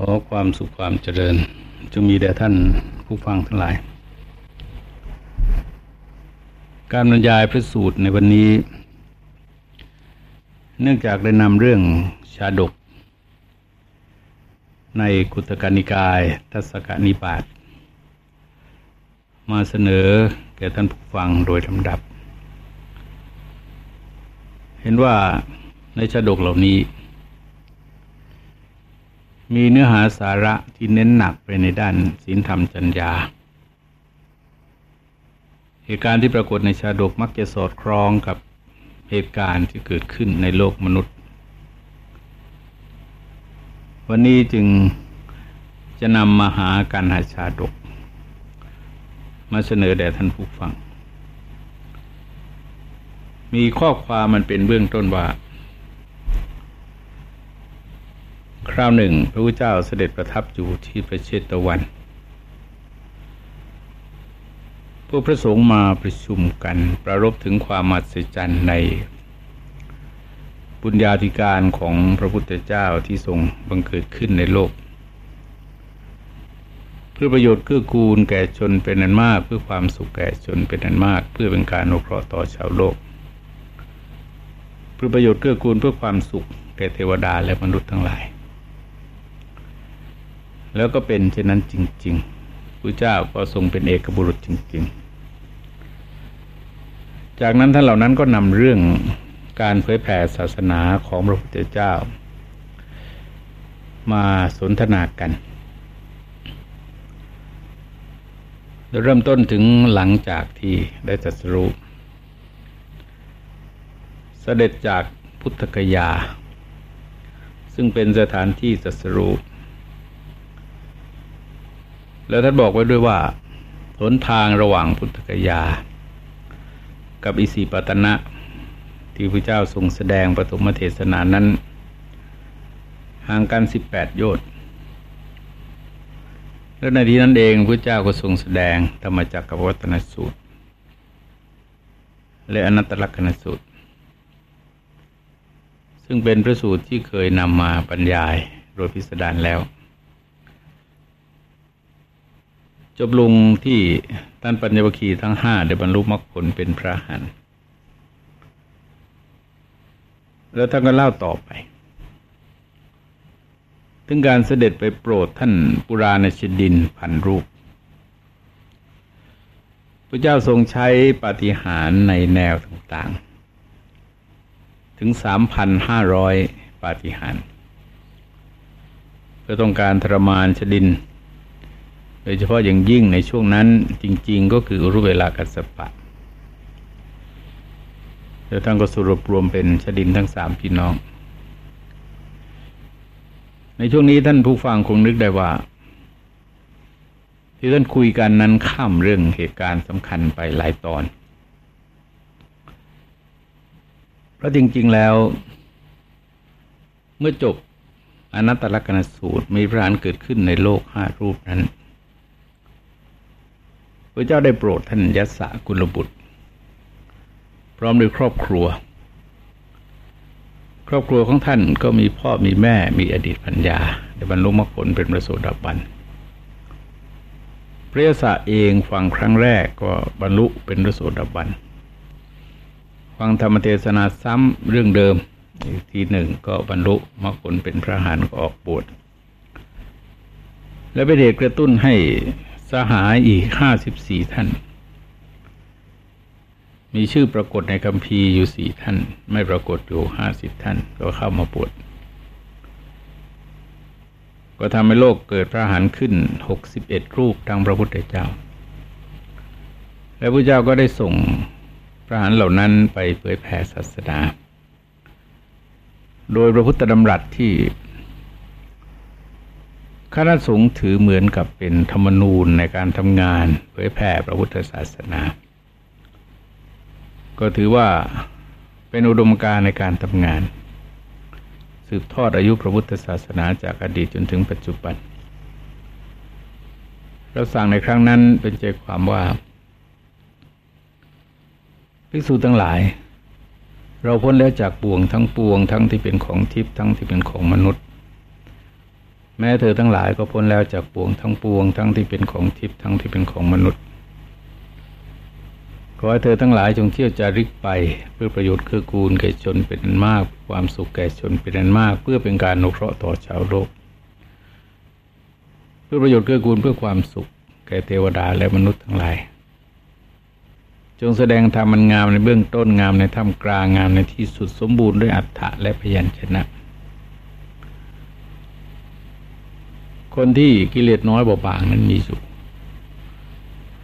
ขอความสุขความเจริญจงมีแด่ท่านผู้ฟังทั้งหลาย การบรรยายพระสูตรในวันนี้ เนื่องจากได้นำเรื่องชาดก ในกุตกานิกาย ทัศกนิบาตมาเสนอแก่ท่านผู้ฟังโดยลำดับ เห็นว่าในชาดกเหล่านี้ มีเนื้อหาสาระที่เน้นหนักไปในด้านศีลธรรมจัญญา เหตุการณ์ที่ปรากฏในชาดกมักจะสอดคล้องกับเหตุการณ์ที่เกิดขึ้นในโลกมนุษย์ วันนี้จึงจะนำมาหาการหาชาดก มาเสนอแด่ท่านผู้ฟัง มีข้อความมันเป็นเบื้องต้นว่า คราวหนึ่ง พระพุทธเจ้าเสด็จประทับอยู่ที่ประเชตวันผู้พระสงฆ์มาประชุมกันประรบถึงความมหัศจรรย์ในบุญญาธิการของพระพุทธเจ้าที่ทรงบังเกิดขึ้นในโลก เพื่อประโยชน์เกื้อกูลแก่ชนเป็นอันมาก เพื่อความสุขแก่ชนเป็นอันมาก เพื่อเป็นการอนุเคราะห์ต่อชาวโลก เพื่อประโยชน์เกื้อกูลเพื่อความสุขแก่เทวดาและมนุษย์ทั้งหลาย แล้วก็เป็นเช่นนั้นจริงๆพระเจ้าก็ทรงเป็นเอกบุรุษจริง ๆ จากนั้นท่านเหล่านั้นก็นำเรื่องการเผยแผ่ศาสนาของพระพุทธเจ้า มาสนทนากันโดยเริ่มต้นถึงหลังจากที่ได้ตรัสรู้เสด็จจากพุทธกยา ซึ่งเป็นสถานที่ตรัสรู้ แล้วท่านบอกไว้ด้วยว่าหนทางระหว่างพุทธกยา กับอิสิปตนะ ที่พระเจ้าทรงแสดงปฐมเทศนานั้น ห่างกันสิบแปดโยชน์และในที่นั้นเองพระเจ้าก็ทรงแสดงธรรมจักรวัตนสูตร และอนัตตลักษณสูตร ซึ่งเป็นพระสูตรที่เคยนำมาบรรยายโดยพิสดารแล้ว จบลงที่ท่านปัญญวคีทั้งห้าได้บรรลุมรรคผลเป็นพระหันแล้วท่านก็เล่าต่อไป ถึงการเสด็จไปโปรดท่านปุราณชดินพันรูปพระเจ้าทรงใช้ปาฏิหาริย์ในแนวต่างๆ ถึงสามพันห้าร้อยปาฏิหาริย์เพื่อต้องการทรมานชดิน ดยเฉพาะอย่างยิ่งในช่วงนั้นจริง ๆ ก็คือรุเวลากัสปะแล้วท่านก็สรุปรวมเป็นชดินทั้งสามพี่น้อง ในช่วงนี้ท่านผู้ฟังคงนึกได้ว่า ที่ท่านคุยกันนั้นข้ามเรื่องเหตุการณ์สำคัญไปหลายตอน เพราะจริง ๆ แล้ว เมื่อจบอนัตตลกนสูตรมีพระานเกิดขึ้นในโลกห้ารูปนั้น ระเจ้าได้โปรดท่านยัสสะกุลบุตร พร้อมด้วยครอบครัว ครอบครัวของท่านก็มีพ่อมีแม่มีอดีตปัญญาได้บรรลุมรรคผลเป็นประโสดาบันพระยศเองฟังครั้งแรกก็บรรลุเป็นประโสดาบันฟังธรรมเทศนาซ้ำเรื่องเดิมอีกทีหนึ่งก็บรรลุมรรคผลเป็นพระหานก็ออกบวชและเป็นเหตุกระตุ้นให้ สหายอีกห้าสิบสี่ท่าน มีชื่อปรากฏในคัมภีร์อยู่สี่ท่าน ไม่ปรากฏอยู่ห้าสิบท่าน ก็เข้ามาปวด ก็ทำให้โลกเกิดพระหันขึ้นหกสิบเอ็ดรูปทางพระพุทธเจ้า และพระเจ้าก็ได้ส่งพระหันเหล่านั้นไปเผยแผ่ศาสนา โดยพระพุทธดำรัสที่ คณะสงฆ์ถือเหมือนกับเป็นธรรมนูญในการทำงานเผยแผ่พระพุทธศาสนา ก็ถือว่าเป็นอุดมการในการทำงาน สืบทอดอายุพระพุทธศาสนาจากอดีตจนถึงปัจจุบันเราสั่งในครั้งนั้นเป็นใจความว่าภิกษุทั้งหลาย เราพ้นแล้วจากปวงทั้งปวงทั้งที่เป็นของทิพย์ทั้งที่เป็นของมนุษย์ แม้เธอทั้งหลายก็พ้นแล้วจากปวงทั้งปวง ทั้งที่เป็นของทิพย์ทั้งที่เป็นของมนุษย์ ขอให้เธอทั้งหลายจงเที่ยวจาริกไปเพื่อประโยชน์คือกูลแก่ชนเป็นอันมาก ความสุขแก่ชนเป็นอันมาก เพื่อเป็นการนุเคราะห์ต่อชาวโลก เพื่อประโยชน์เกื้อกูลเพื่อความสุข แก่เทวดาและมนุษย์ทั้งหลาย จงแสดงธรรมมันงามในเบื้องต้นงามในท่ามกลางงามในที่สุดสมบูรณ์ด้วยอัฏฐะและพยัญชนะ คนที่กิเลสน้อยเบาบางนั้นมีสุข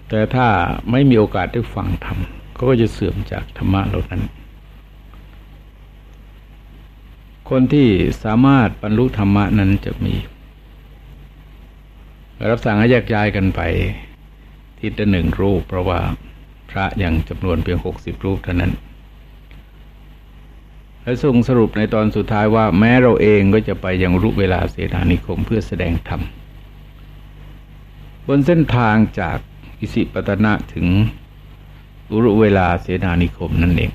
แต่ถ้าไม่มีโอกาสได้ฟังธรรมก็จะเสื่อมจากธรรมะเหล่านั้น คนที่สามารถบรรลุธรรมะนั้นจะมีรับสั่งให้แยกย้ายกันไปทิศละหนึ่งรูป เพราะว่าพระอย่างจำนวนเพียงหกสิบรูปเท่านั้น และทรงสรุปในตอนสุดท้ายว่าแม้เราเองก็จะไปยังรุเวลาเสนานิคมเพื่อแสดงธรรม บนเส้นทางจากอิสิปตนะถึงรุเวลาเสนานิคมนั่นเอง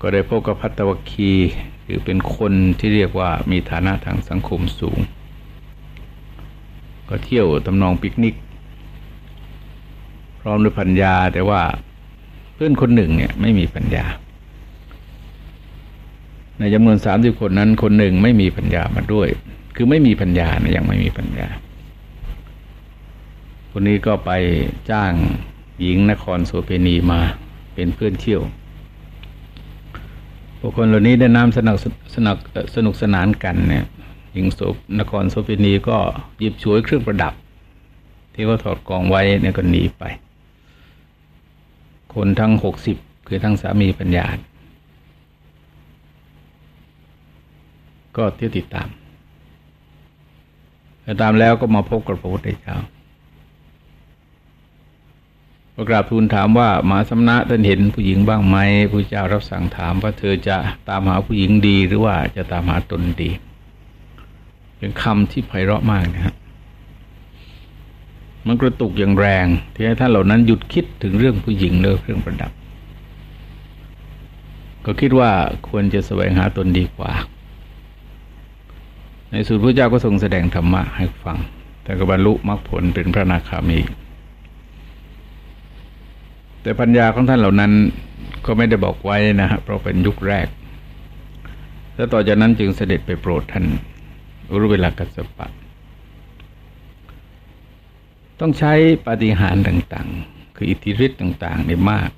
ก็ได้พบกับพัตวคีคือเป็นคนที่เรียกว่ามีฐานะทางสังคมสูง ก็เที่ยวตำนองปิกนิก พร้อมด้วยปัญญาแต่ว่าเพื่อนคนหนึ่งเนี่ยไม่มีปัญญา ในจำนวนสามสิบคนนั้นคนหนึ่งไม่มีปัญญามาด้วย คือไม่มีปัญญานะยังไม่มีปัญญา คนนี้ก็ไปจ้างหญิงนครโสเพณีมาเป็นเพื่อนเที่ยวบุคคลเหล่านี้ได้นำสนุกสนุกสนุกสนานกันเนี่ยหญิงโสนครโสเพณีก็หยิบฉวยเครื่องประดับ ที่เขาถอดกองไว้เนี่ยก็หนีไป คนทั้งหกสิบคือทั้งสามีปัญญา ก็เที่ยวติดตามติดตามแล้วก็มาพบกับพระพุทธเจ้าประกราบทูลถามว่ามาสำนักท่านเห็นผู้หญิงบ้างไหมผู้เจ้ารับสั่งถามว่าเธอจะตามหาผู้หญิงดีหรือว่าจะตามหาตนดี เป็นคำที่ไพเราะมากนะฮะมันกระตุกอย่างแรงที่ให้ท่านเหล่านั้นหยุดคิดถึงเรื่องผู้หญิงเรื่องเครื่องประดับ ก็คิดว่าควรจะแสวงหาตนดีกว่า ในสุดพระเจ้าก็ทรงแสดงธรรมะให้ฟัง แต่ก็บรรลุมรรคผลเป็นพระนาคามี แต่ปัญญาของท่านเหล่านั้นก็ไม่ได้บอกไว้นะฮะเพราะเป็นยุคแรก แล้วต่อจากนั้นจึงเสด็จไปโปรดท่านอุรุเวลากัสปะ ต้องใช้ปฏิหารต่าง ๆ คืออิทธิฤทธิ์ต่างๆในมาก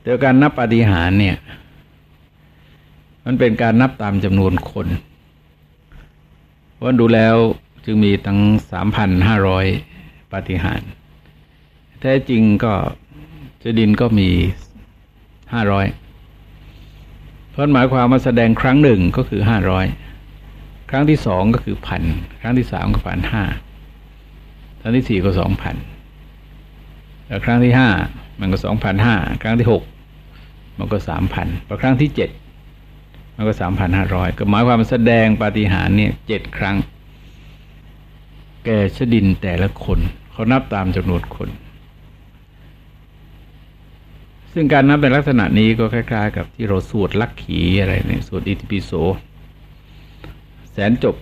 แต่การนับปฏิหารเนี่ย มันเป็นการนับตามจำนวนคนว่าดูแล้วจึงมีตั้งสามพันห้าร้อยปฏิหารแท้จริงก็เจดินก็มีห้าร้อยเพราะหมายความว่าแสดงครั้งหนึ่งก็คือห้าร้อยครั้งที่สองก็คือพันครั้งที่สามก็พันห้าครั้งที่สี่ก็สองพันแล้วครั้งที่ห้ามันก็สองพันห้าครั้งที่หกมันก็สามพันพอครั้งที่เจ็ด มันก็สามพันห้าร้อยก็หมายความแสดงปาฏิหาริย์เนี่ยเจ็ดครั้ง แก่ชดินแต่ละคน เขานับตามจำนวนคน ซึ่งการนับในลักษณะนี้ก็คล้าย ๆ กับที่เราสวดลักขีอะไรเนี่ยสวดอิติปิโส แสนจบ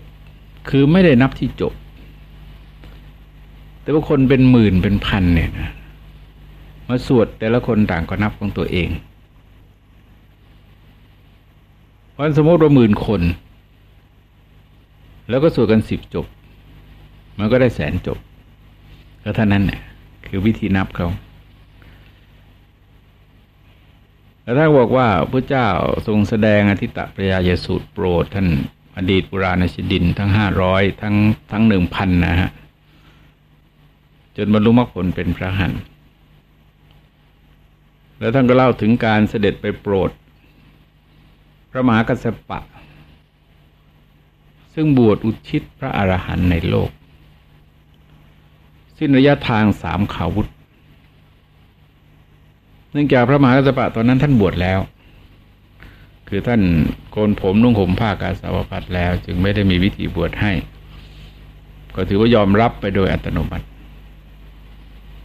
คือไม่ได้นับที่จบ แต่ว่าคนเป็นหมื่นเป็นพันเนี่ยนะมาสวดแต่ละคนต่างก็นับของตัวเอง วันสมมติว่าหมื่นคน แล้วก็สวดกันสิบจบ มันก็ได้แสนจบ ก็เท่านั้นเนี่ยคือวิธีนับเขาแต่ถ้าบอกว่าพระเจ้าทรงแสดงอธิตะปริยายสูตรโปรด ท่านอดีตปุราณชดินทั้งห้าร้อยทั้งทั้งหนึ่งพันนะฮะ จนบรรลุมรรคผลเป็นพระหันแล้วท่านก็เล่าถึงการเสด็จไปโปรด พระมหากัสสปะ ซึ่งบวชอุทิศพระอรหันต์ในโลก สิ้นระยะทางสามขาวุธ เนื่องจากพระมหากัสปะตอนนั้นท่านบวชแล้ว คือท่านโกนผมนุ่งห่มผ้ากาสาวพัดแล้ว จึงไม่ได้มีวิธีบวชให้ ก็ถือว่ายอมรับไปโดยอัตโนมัติ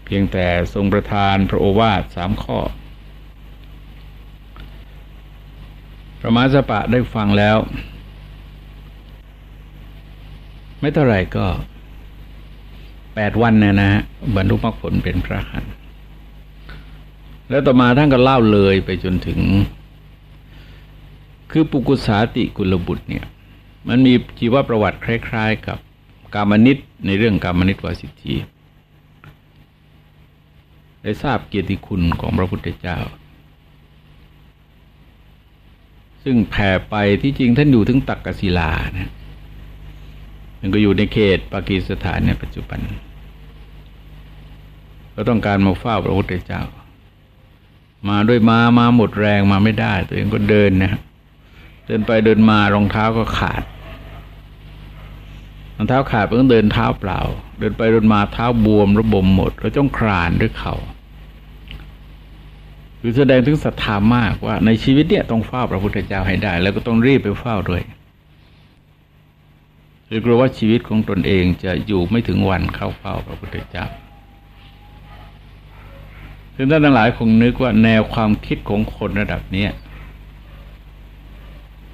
เพียงแต่ทรงประทานพระโอวาทสามข้อ พ ระมาสปะได้ฟังแล้ว ไม่เท่าไหร่ก็แปดวันนะนะบรรลุมรรคผลเป็นพระหันแล้วต่อมาท่านก็เล่าเลยไปจนถึง คือปุกุสาติกุลบุตรเนี่ย มันมีชีวประวัติคล้าย ๆ กับกามนิตในเรื่องกามนิตวสิทธิได้ทราบเกียรติคุณของพระพุทธเจ้า ซึ่งแผ่ไปที่จริงท่านอยู่ถึงตักกศิลานะมันก็อยู่ในเขตปากีสถานในปัจจุบัน ก็ต้องการมาเฝ้าพระพุทธเจ้า มาด้วยมามาหมดแรงมาไม่ได้ ตัวเองก็เดินนะเดินไปเดินมารองเท้าก็ขาดรองเท้าขาดเพิ่งเดินเท้าเปล่า เดินไปเดินมาเท้าบวมระบมหมด แล้วจ้องครานด้วยเขา่า คือแสดงถึงศรัทธามากว่า ในชีวิตเนี่ยต้องเฝ้าพระพุทธเจ้าให้ได้ แล้วก็ต้องรีบไปเฝ้าด้วยหรือกลัวว่าชีวิตของตนเองจะอยู่ไม่ถึงวันเข้าเฝ้าพระพุทธเจ้าซึ่งท่านทั้งหลายคงนึกว่าแนวความคิดของคนระดับนี้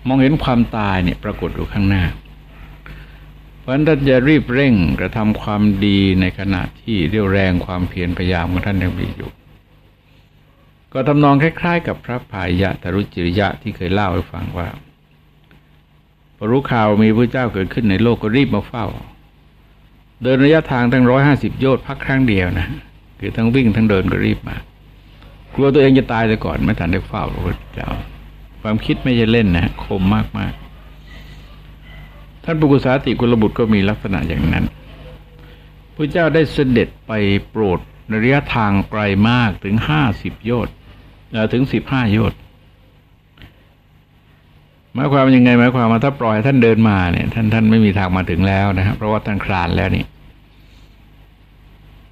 มองเห็นความตายเนี่ยปรากฏอยู่ข้างหน้า เพราะฉะนั้นท่านจะรีบเร่งกระทำความดีในขณะที่เรียวแรงความเพียรพยายามของท่านยังมีอยู่ ก็ทำนองคล้าย ๆ กับพระพายะตรุจิริยะที่เคยเล่าให้ฟังว่าพอรู้ข่าวมีพระเจ้าเกิดขึ้นในโลกก็รีบมาเฝ้า เดินระยะทางตั้งร้อยห้าสิบโยชน์พักครั้งเดียวนะคือทั้งวิ่งทั้งเดินก็รีบมากลัวตัวเองจะตายไปก่อนไม่ทันได้เฝ้าพระเจ้าความคิดไม่ใช่เล่นนะคมมากมากท่านปุกุสาติกุลบุตรก็มีลักษณะอย่างนั้นพระเจ้าได้เสด็จไปโปรดระยะทางไกลมากถึงห้าสิบโยชน์ ถึงสิบห้าโยชน์หมายความยังไงหมายความว่าถ้าปล่อยท่านเดินมาเนี่ย ท่านท่านไม่มีทางมาถึงแล้วนะครับเพราะว่าท่านคลานแล้วนี่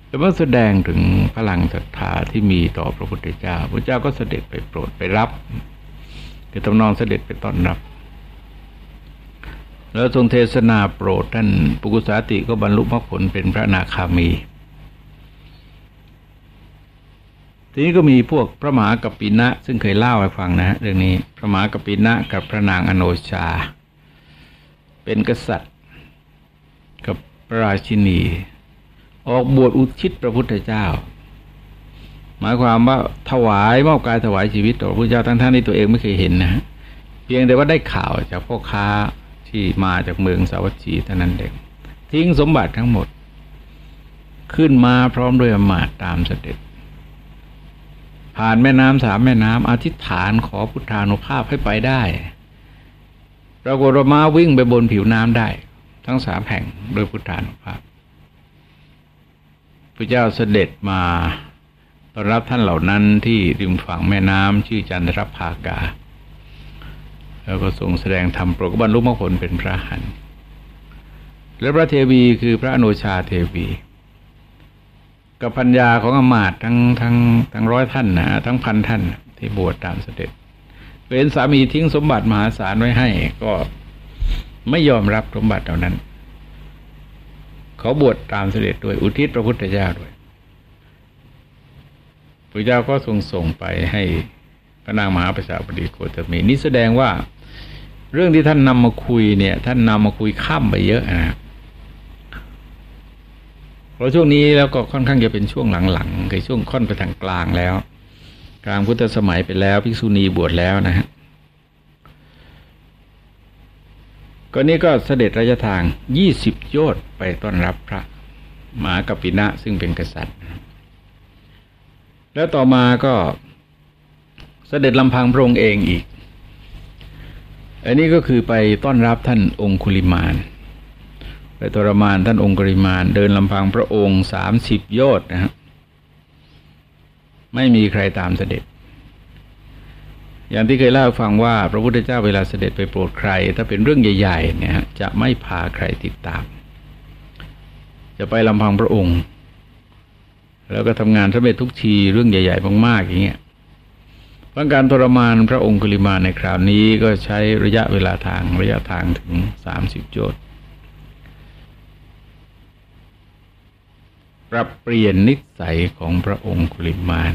แต่ว่าแสดงถึงพลังศรัทธาที่มีต่อพระพุทธเจ้าพระเจ้าก็เสด็จไปโปรดไปรับคือตำนองเสด็จไปต้อนรับ แล้วทรงเทศนาโปรดท่านปุกุสาติก็บรรลุมรรคผลเป็นพระนาคามี ทีนี้ก็มีพวกพระมหากปินะ ซึ่งเคยเล่าให้ฟังนะเรื่องนี้พระมหากปินะกับพระนางอโนชา เป็นกษัตริย์ กับพระราชินี ออกบวชอุทิศพระพุทธเจ้า หมายความว่าถวายมอบกายถวายชีวิตต่อพระพุทธเจ้าทั้งท่านที่ตัวเองไม่เคยเห็นนะ เพียงแต่ว่าได้ข่าวจากพ่อค้าที่มาจากเมืองสาวัตถีเท่านั้นเองทิ้งสมบัติทั้งหมด ขึ้นมาพร้อมด้วยอมาตตามเสด็จ ผ่านแม่น้ำสามแม่น้ำอธิษฐานขอพุทธานุภาพให้ไปได้ปรากฏม้าวิ่งไปบนผิวน้ำได้ ทั้งสามแห่งโดยพุทธานุภาพพระเจ้าเสด็จมาต้อนรับท่านเหล่านั้นที่ริมฝั่งแม่น้ำชื่อจันทรภากา แล้วก็ทรงแสดงธรรมโปรดบรรลุมรรคผลเป็นพระหันและพระเทวีคือพระอนุชาเทวี กับพัญญาของอมาตทั้งทั้งทั้งร้อยท่านนะทั้งพันท่านที่บวชตามเสด็จเป็นสามีทิ้งสมบัติมหาศาลไว้ให้ ก็ไม่ยอมรับสมบัติเหล่านั้น เขาบวชตามเสด็จด้วยอุทิศพระพุทธเจ้าด้วยพระเจ้าก็ทรงส่งไปให้พระนางมหาประชาบดีโกตมีนี่แสดงว่า เรื่องที่ท่านนำมาคุยเนี่ย ท่านนำมาคุยข้ามไปเยอะนะ เพราะช่วงนี้แล้วก็ค่อนข้างจะเป็นช่วงหลังๆคือช่วงค่อนไปทางกลางแล้ว กลางพุทธสมัยไปแล้วภิกษุณีบวชแล้วนะฮะก็นี้ก็เสด็จระยะทางยี่สิบโยชน์ไปต้อนรับพระมหากัปปินะซึ่งเป็นกษัตริย์ แล้วต่อมาก็เสด็จลำพังพระองค์เองอีก อันนี้ก็คือไปต้อนรับท่านองคุลิมาน ไปทรมานท่านองค์กริมานเดินลำพังพระองค์สามสิบโยชน์นะฮะไม่มีใครตามเสด็จ อย่างที่เคยเล่าฟังว่า พระพุทธเจ้าเวลาเสด็จไปโปรดใคร ถ้าเป็นเรื่องใหญ่ๆเนี่ยจะไม่พาใครติดตาม จะไปลำพังพระองค์ แล้วก็ทำงานสำเร็จทุกทีเรื่องใหญ่ ๆ มากๆอย่างเงี้ยเพราะการทรมานพระองค์กุลิมาในคราวนี้ก็ใช้ระยะเวลาทางระยะทางถึงสามสิบโยชน์ ปรับเปลี่ยนนิสัยของพระองค์กุลิมาน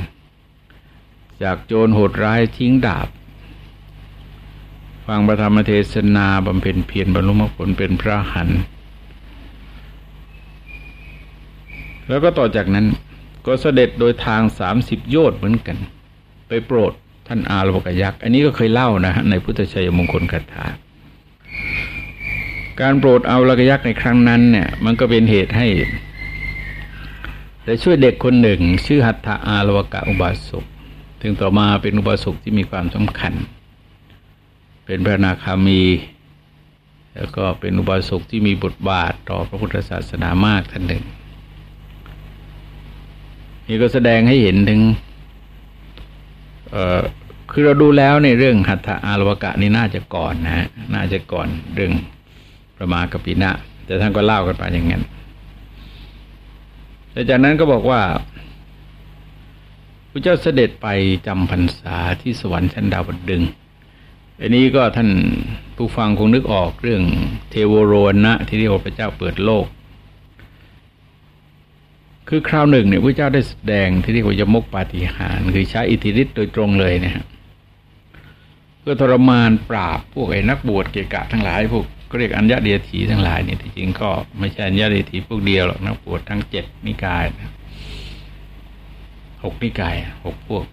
จากโจรโหดร้ายทิ้งดาบ ฟังพระธรรมเทศนาบำเพ็ญเพียรบรรลุมรรคผลเป็นพระหัน แล้วก็ต่อจากนั้นก็เสด็จโดยทางสามสิบโยชน์เหมือนกัน ไปโปรดท่านอารวกยักษ์ อันนี้ก็เคยเล่านะฮะในพุทธชัยมงคลคาถาการโปรดเอาลกยักษ์ในครั้งนั้นเนี่ยมันก็เป็นเหตุให้ ได้ช่วยเด็กคนหนึ่ง ชื่อหัตถอารวกะอุบาสกถึงต่อมาเป็นอุบาสกที่มีความสำคัญ เป็นพระนาคามี แล้วก็เป็นอุบาสกที่มีบทบาทต่อพระพุทธศาสนามากท่านหนึ่ง นี่ก็แสดงให้เห็นถึงคือเราดูแล้วในเรื่องหัตถอารวกะนี่น่าจะก่อนนะ น่าจะก่อนเรื่องประมากับปีนะ แต่ท่านก็เล่ากันไปอย่างนั้น แต่จากนั้นก็บอกว่าพระเจ้าเสด็จไปจำพรรษาที่สวรรค์ชั้นดาวดึงอันนี้ก็ท่านผู้ฟังคงนึกออกเรื่องเทวโรนะที่เรียกว่าพระเจ้าเปิดโลก คือคราวหนึ่งเนี่ยพระเจ้าได้แสดงที่เรียกว่ายมกปาฏิหาริย์คือใช้อิทธิฤทธิ์โดยตรงเลยนะฮะเพื่อทรมานปราบพวกไอ้นักบวชเกกะทั้งหลายพวก ก็เรียกอัญญาเดียถีทั้งหลายเนี่ยที่จริงก็ไม่ใช่อัญญาเดียถีพวกเดียวหรอกนักบวชทั้งเจ็ดนิกายหกนิกายหกพวก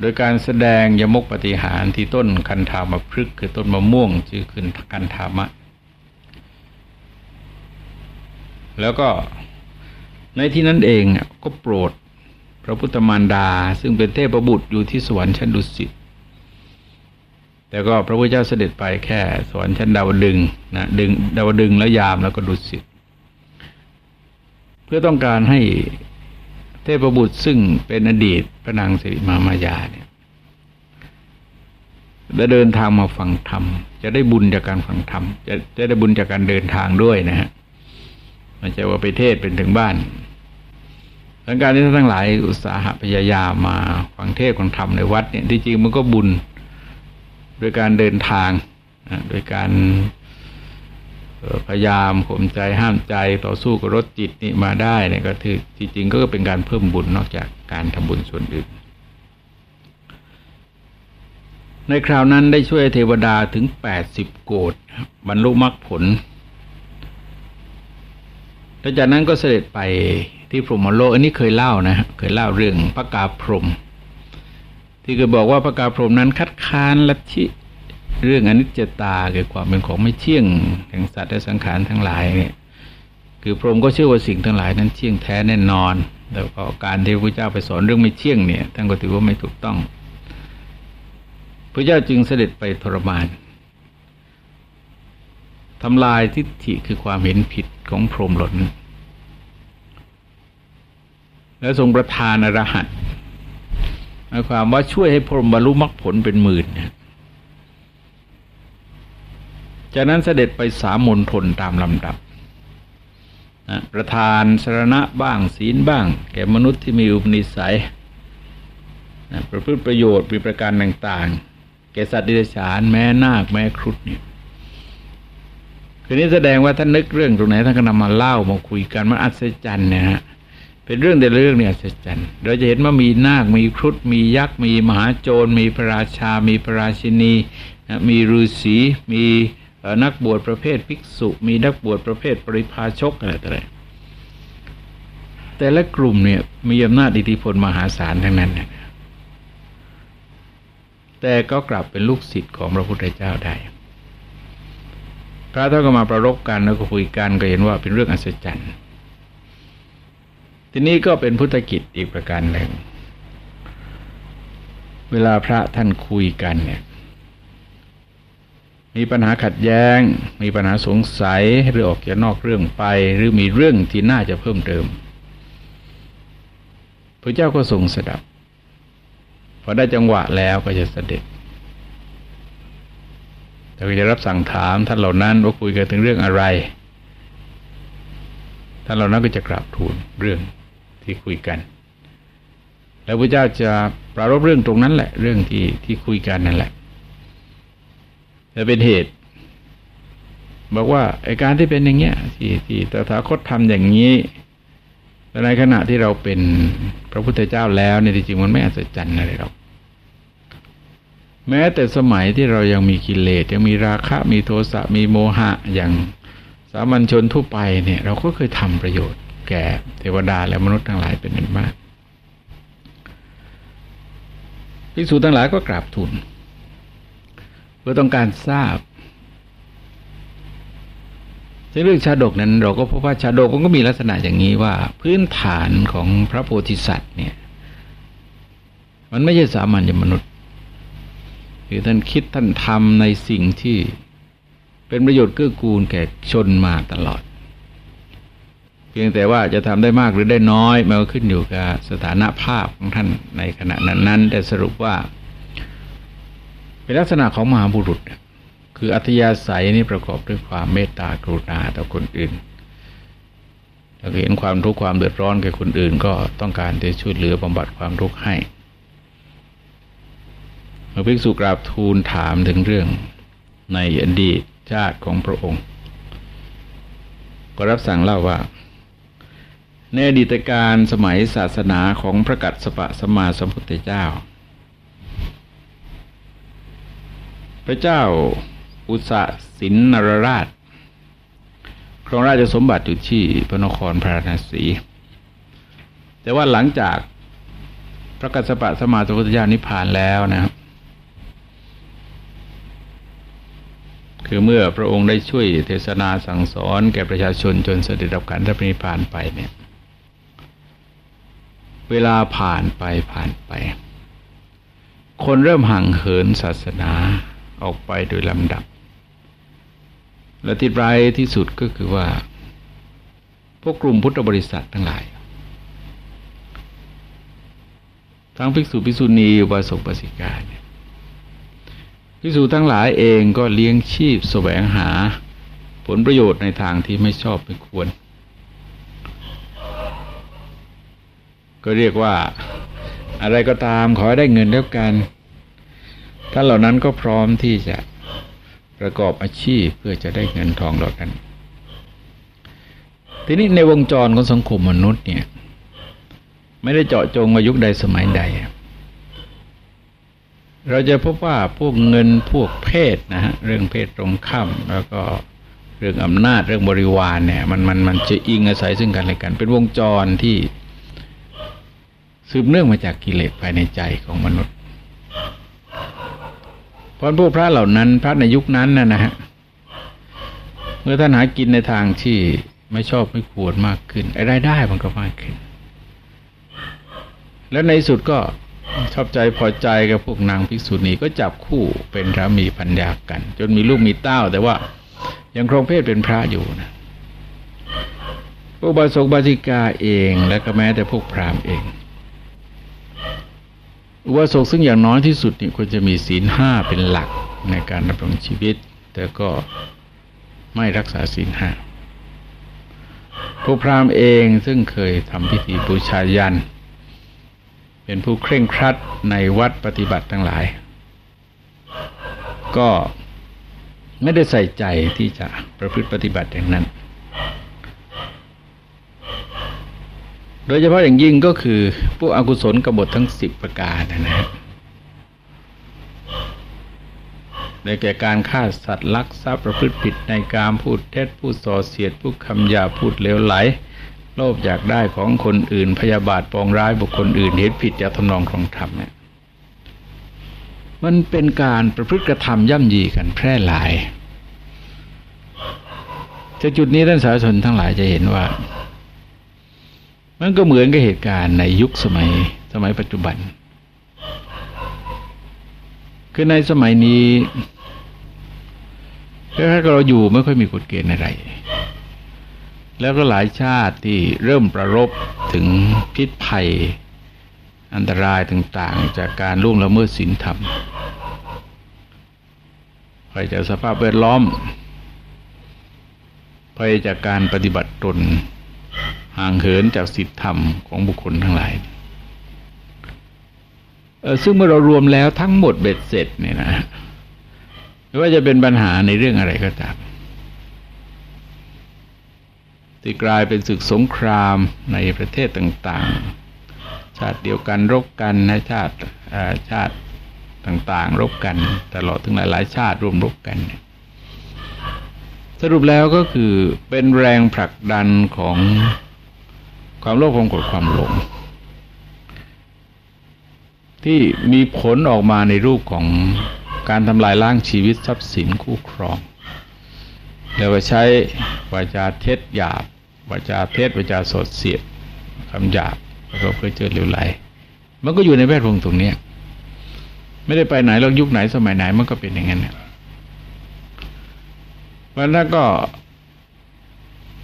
โดยการแสดงยมกปฏิหารที่ต้นคันธามพฤกคือต้นมะม่วงชื่อขึ้นคันธามะ แล้วก็ในที่นั้นเองก็โปรด พระพุทธมารดา ซึ่งเป็นเทพบุตรอยู่ที่สวรรค์ชั้นดุสิต แต่ก็พระพุทธเจ้าเสด็จไปแค่สวรรค์ชั้นดาวดึงนะดึงดาวดึงแล้วยามแล้วก็ดุสิตเพื่อต้องการให้เทพบุตรซึ่งเป็นอดีตพระนางสิริมามายาเนี่ยได้เดินทางมาฟังธรรม จะได้บุญจากการฟังธรรม จะจะได้บุญจากการเดินทางด้วยนะฮะมันจะว่าไปเทศเป็นถึงบ้านทังการที่ท่านทั้งหลายอุตสาหะพยายามมาฟังเทศของธรรมในวัดเนี่ยที่จริงมันก็บุญ โดยการเดินทางโดยการพยายามข่มใจห้ามใจต่อสู้กับรถจิตนี่มาได้เนี่ยก็คือจริงๆก็เป็นการเพิ่มบุญนอกจากการทำบุญส่วนอื่น ในคราวนั้นได้ช่วยเทวดาถึงแปดสิบโกดบรรลุมรรคผลแล้วจากนั้นก็เสด็จไปที่พรหมโลก อันนี้เคยเล่านะ เคยเล่าเรื่องพระกาพรหม ที่เคยบอกว่าพระกาพรมนั้นคัดค้านลัทธิเรื่องอนิจจตาเกี่ยวกับความเป็นของไม่เที่ยงแห่งสัตว์และสังขารทั้งหลายเนี่ยคือพรหมก็เชื่อว่าสิ่งทั้งหลายนั้นเที่ยงแท้แน่นอน แล้วก็การที่พระเจ้าไปสอนเรื่องไม่เที่ยงเนี่ยท่านก็ถือว่าไม่ถูกต้อง พระเจ้าจึงเสด็จไปทรมานทำลายทิฏฐิคือความเห็นผิดของพรหมหล่นแล้วทรงประทานอรหัต หมายความว่าช่วยให้พรหมบรรลุมรรคผลเป็นหมื่นนะจากนั้นเสด็จไปสามมณฑลตามลำดับนะประธานสรณะบ้างศีลบ้าง แก่มนุษย์ที่มีอุปนิสัยนะประพฤติประโยชน์มีประการต่าง ๆ แก่สัตว์ดิฉานแม้นาคแม้ครุฑเนี่ยคือนี้แสดงว่าท่านนึกเรื่องตรงไหนท่านก็นำมาเล่ามาคุยกันมันอัศจรรย์เนี่ยฮะ เป็นเรื่องแต่เรื่องเนี่ยอัศจรรย์เราจะเห็นว่ามีนาค มีครุฑมียักษ์ มีมหาโจร มีพระราชา มีพระราชินี มีฤาษีมีนักบวชประเภทภิกษุ มีนักบวชประเภทปริพาชกอะไรต่ออะไรแต่ละกลุ่มเนี่ยมีอำนาจอิทธิพลมหาศาลทั้งนั้นนแต่ก็กลับเป็นลูกศิษย์ของพระพุทธเจ้าได้พระท่านก็มาประรบกันแล้วก็คุยกันก็เห็นว่าเป็นเรื่องอัศจรรย์ ทีนี้ก็เป็นพุทธกิจอีกประการหนึ่ง เวลาพระท่านคุยกันเนี่ย มีปัญหาขัดแย้ง มีปัญหาสงสัยหรือออกจากนอกเรื่องไป หรือมีเรื่องที่น่าจะเพิ่มเติมพระเจ้าก็ทรงสดับ พอได้จังหวะแล้วก็จะเสด็จแต่ก็จะรับสั่งถามท่านเหล่านั้นว่าคุยกันถึงเรื่องอะไร ท่านเหล่านั้นก็จะกราบทูลเรื่อง ที่คุยกัน แล้วพระเจ้าจะปรารบเรื่องตรงนั้นแหละ เรื่องที่ที่คุยกันนั่นแหละจะเป็นเหตุ บอกว่าไอการที่เป็นอย่างเงี้ยที่ที่ตถาคตทำอย่างนี้ในขณะที่เราเป็นพระพุทธเจ้าแล้วเนี่ยจริงๆมันไม่อัศจรรย์อะไรหรอกแม้แต่สมัยที่เรายังมีกิเลสยังมีราคะมีโทสะมีโมหะอย่างสามัญชนทั่วไปเนี่ย เราก็เคยทำประโยชน์ แก่เทวดาและมนุษย์ทั้งหลายเป็นอันมากภิกษุทั้งหลายก็กราบทูลเพื่อต้องการทราบในเรื่องชาดกนั้น เราก็พบว่าชาดกมันก็มีลักษณะอย่างนี้ว่า พื้นฐานของพระโพธิสัตว์เนี่ย มันไม่ใช่สามัญมนุษย์คือท่านคิดท่านทำในสิ่งที่เป็นประโยชน์เกื้อกูลแก่ชนมาตลอด เพียงแต่ว่าจะทำได้มากหรือได้น้อยมันก็ขึ้นอยู่กับสถานภาพของท่านในขณะนั้นๆแต่สรุปว่า เป็นลักษณะของมหาบุรุษ คืออัธยาศัยนี้ประกอบด้วยความเมตตากรุณาต่อคนอื่นถ้าเห็นความทุกข์ความเดือดร้อนแก่คนอื่น ก็ต้องการจะช่วยเหลือบำบัดความทุกข์ให้พระภิกษุกราบทูลถามถึงเรื่องในอดีตชาติของพระองค์ ก็รับสั่งเล่าว่า ในอดีตการสมัยศาสนาของพระกัสสปะสมมาสมพุทธเจ้า พระเจ้าอุสสินนรราช ครองราชสมบัติอยู่ที่พระนครพระนศีแต่ว่าหลังจากพระกัสสปะสมมาสมพุทธเจ้านิพพานแล้วนะครับคือเมื่อพระองค์ได้ช่วยเทศนาสั่งสอนแก่ประชาชนจนเสด็จดับขันธปรินิพานไปเนี่ย เวลาผ่านไปผ่านไป คนเริ่มห่างเหินศาสนาออกไปโดยลำดับ และที่ร้ายที่สุดก็คือว่า พวกกลุ่มพุทธบริษัททั้งหลาย ทั้งภิกษุภิกษุณีอุบาสกบาสิกาเนี่ยพิสูจทั้งหลายเองก็เลี้ยงชีพแสวงหาผลประโยชน์ในทางที่ไม่ชอบไม่ควร ก็เรียกว่าอะไรก็ตามขอได้เงินแล้วกันท่านเหล่านั้นก็พร้อมที่จะประกอบอาชีพเพื่อจะได้เงินทองเหล่านั้น ทีนี้ในวงจรของสังคมมนุษย์เนี่ย ไม่ได้เจาะจงว่ายุคใดสมัยใด เราจะพบว่าพวกเงินพวกเพศนะฮะเรื่องเพศตรงข้ามแล้วก็เรื่องอำนาจเรื่องบริวารเนี่ย มันมันมันจะอิงอาศัยซึ่งกันและกัน เป็นวงจรที่ สืบเนื่องมาจากกิเลสภายในใจของมนุษย์เพราะพวกพระเหล่านั้น พระในยุคนั้นนะนะฮะเมื่อท่านหากินในทางที่ไม่ชอบไม่ควรมากขึ้นไอ้รายได้มันก็มากขึ้น แล้วในสุดก็ชอบใจพอใจกับพวกนางภิกษุณีก็จับคู่เป็นรามีพัญญากัน จนมีลูกมีเต้า แต่ว่ายังครองเพศเป็นพระอยู่นะพวกบาสกบาสิกาเอง และก็แม้แต่พวกพราหมณ์เอง อุบาสกซึ่งอย่างน้อยที่สุดนี่ควรจะมีศีลห้าเป็นหลักในการดำรงชีวิต แต่ก็ไม่รักษาศีลห้าพวกพราหมณ์เองซึ่งเคยทำพิธีบูชายัน เป็นผู้เคร่งครัดในวัดปฏิบัติทั้งหลาย ก็ไม่ได้ใส่ใจที่จะประพฤติปฏิบัติอย่างนั้น โดยเฉพาะอย่างยิ่งก็คือพวกอกุศลกบฏทั้งสิบประการนะครับได้แก่การฆ่าสัตว์ลักทรัพย์ประพฤติผิดในการพูดเท็จพูดส่อเสียดพูดคำหยาพูดเลวไหล โลภอยากได้ของคนอื่น พยาบาทปองร้ายบุคคลอื่นเห็นผิดจาทำนองของธรรมเนี่ยมันเป็นการประพฤติกระทำย่ำยีกันแพร่หลายจากจุดนี้ท่านสาธารณชนทั้งหลายจะเห็นว่า มันก็เหมือนกับเหตุการณ์ในยุคสมัยสมัยปัจจุบัน คือในสมัยนี้ถ้าเราอยู่ไม่ค่อยมีกฎเกณฑ์อะไร แล้วก็หลายชาติที่เริ่มประรบถึงพิษภัย อันตรายต่างๆ จากการล่วงละเมิดศีลธรรมภัยจากสภาพแวดล้อมภัยจากการปฏิบัติตน ห่างเหินจากศีลธรรมของบุคคลทั้งหลายซึ่งเมื่อเรารวมแล้วทั้งหมดเบ็ดเสร็จเนี่ยนะไม่ว่าจะเป็นปัญหาในเรื่องอะไรก็ตามที่กลายเป็นศึกสงครามในประเทศต่าง ๆ ชาติเดียวกันรบกันนะชาติชาติต่าง ๆ รบกัน ตลอดถึงหลาย ๆ ชาติร่วมรบกัน สรุปแล้วก็คือเป็นแรงผลักดันของความโลภความโกรธความหลง ที่มีผลออกมาในรูปของการทำลายล้างชีวิตทรัพย์สินคู่ครอง แล้วใช้วาจาเท็จหยาบวาจาเท็จวาจาสดเสียดคำหยาบแล้วก็เพื่อเจอเหลวไหล มันก็อยู่ในแวดวงตรงนี้ไม่ได้ไปไหนเรายุคไหนสมัยไหนมันก็เป็นอย่างนั้นเนี่ย เพราะนั้นก็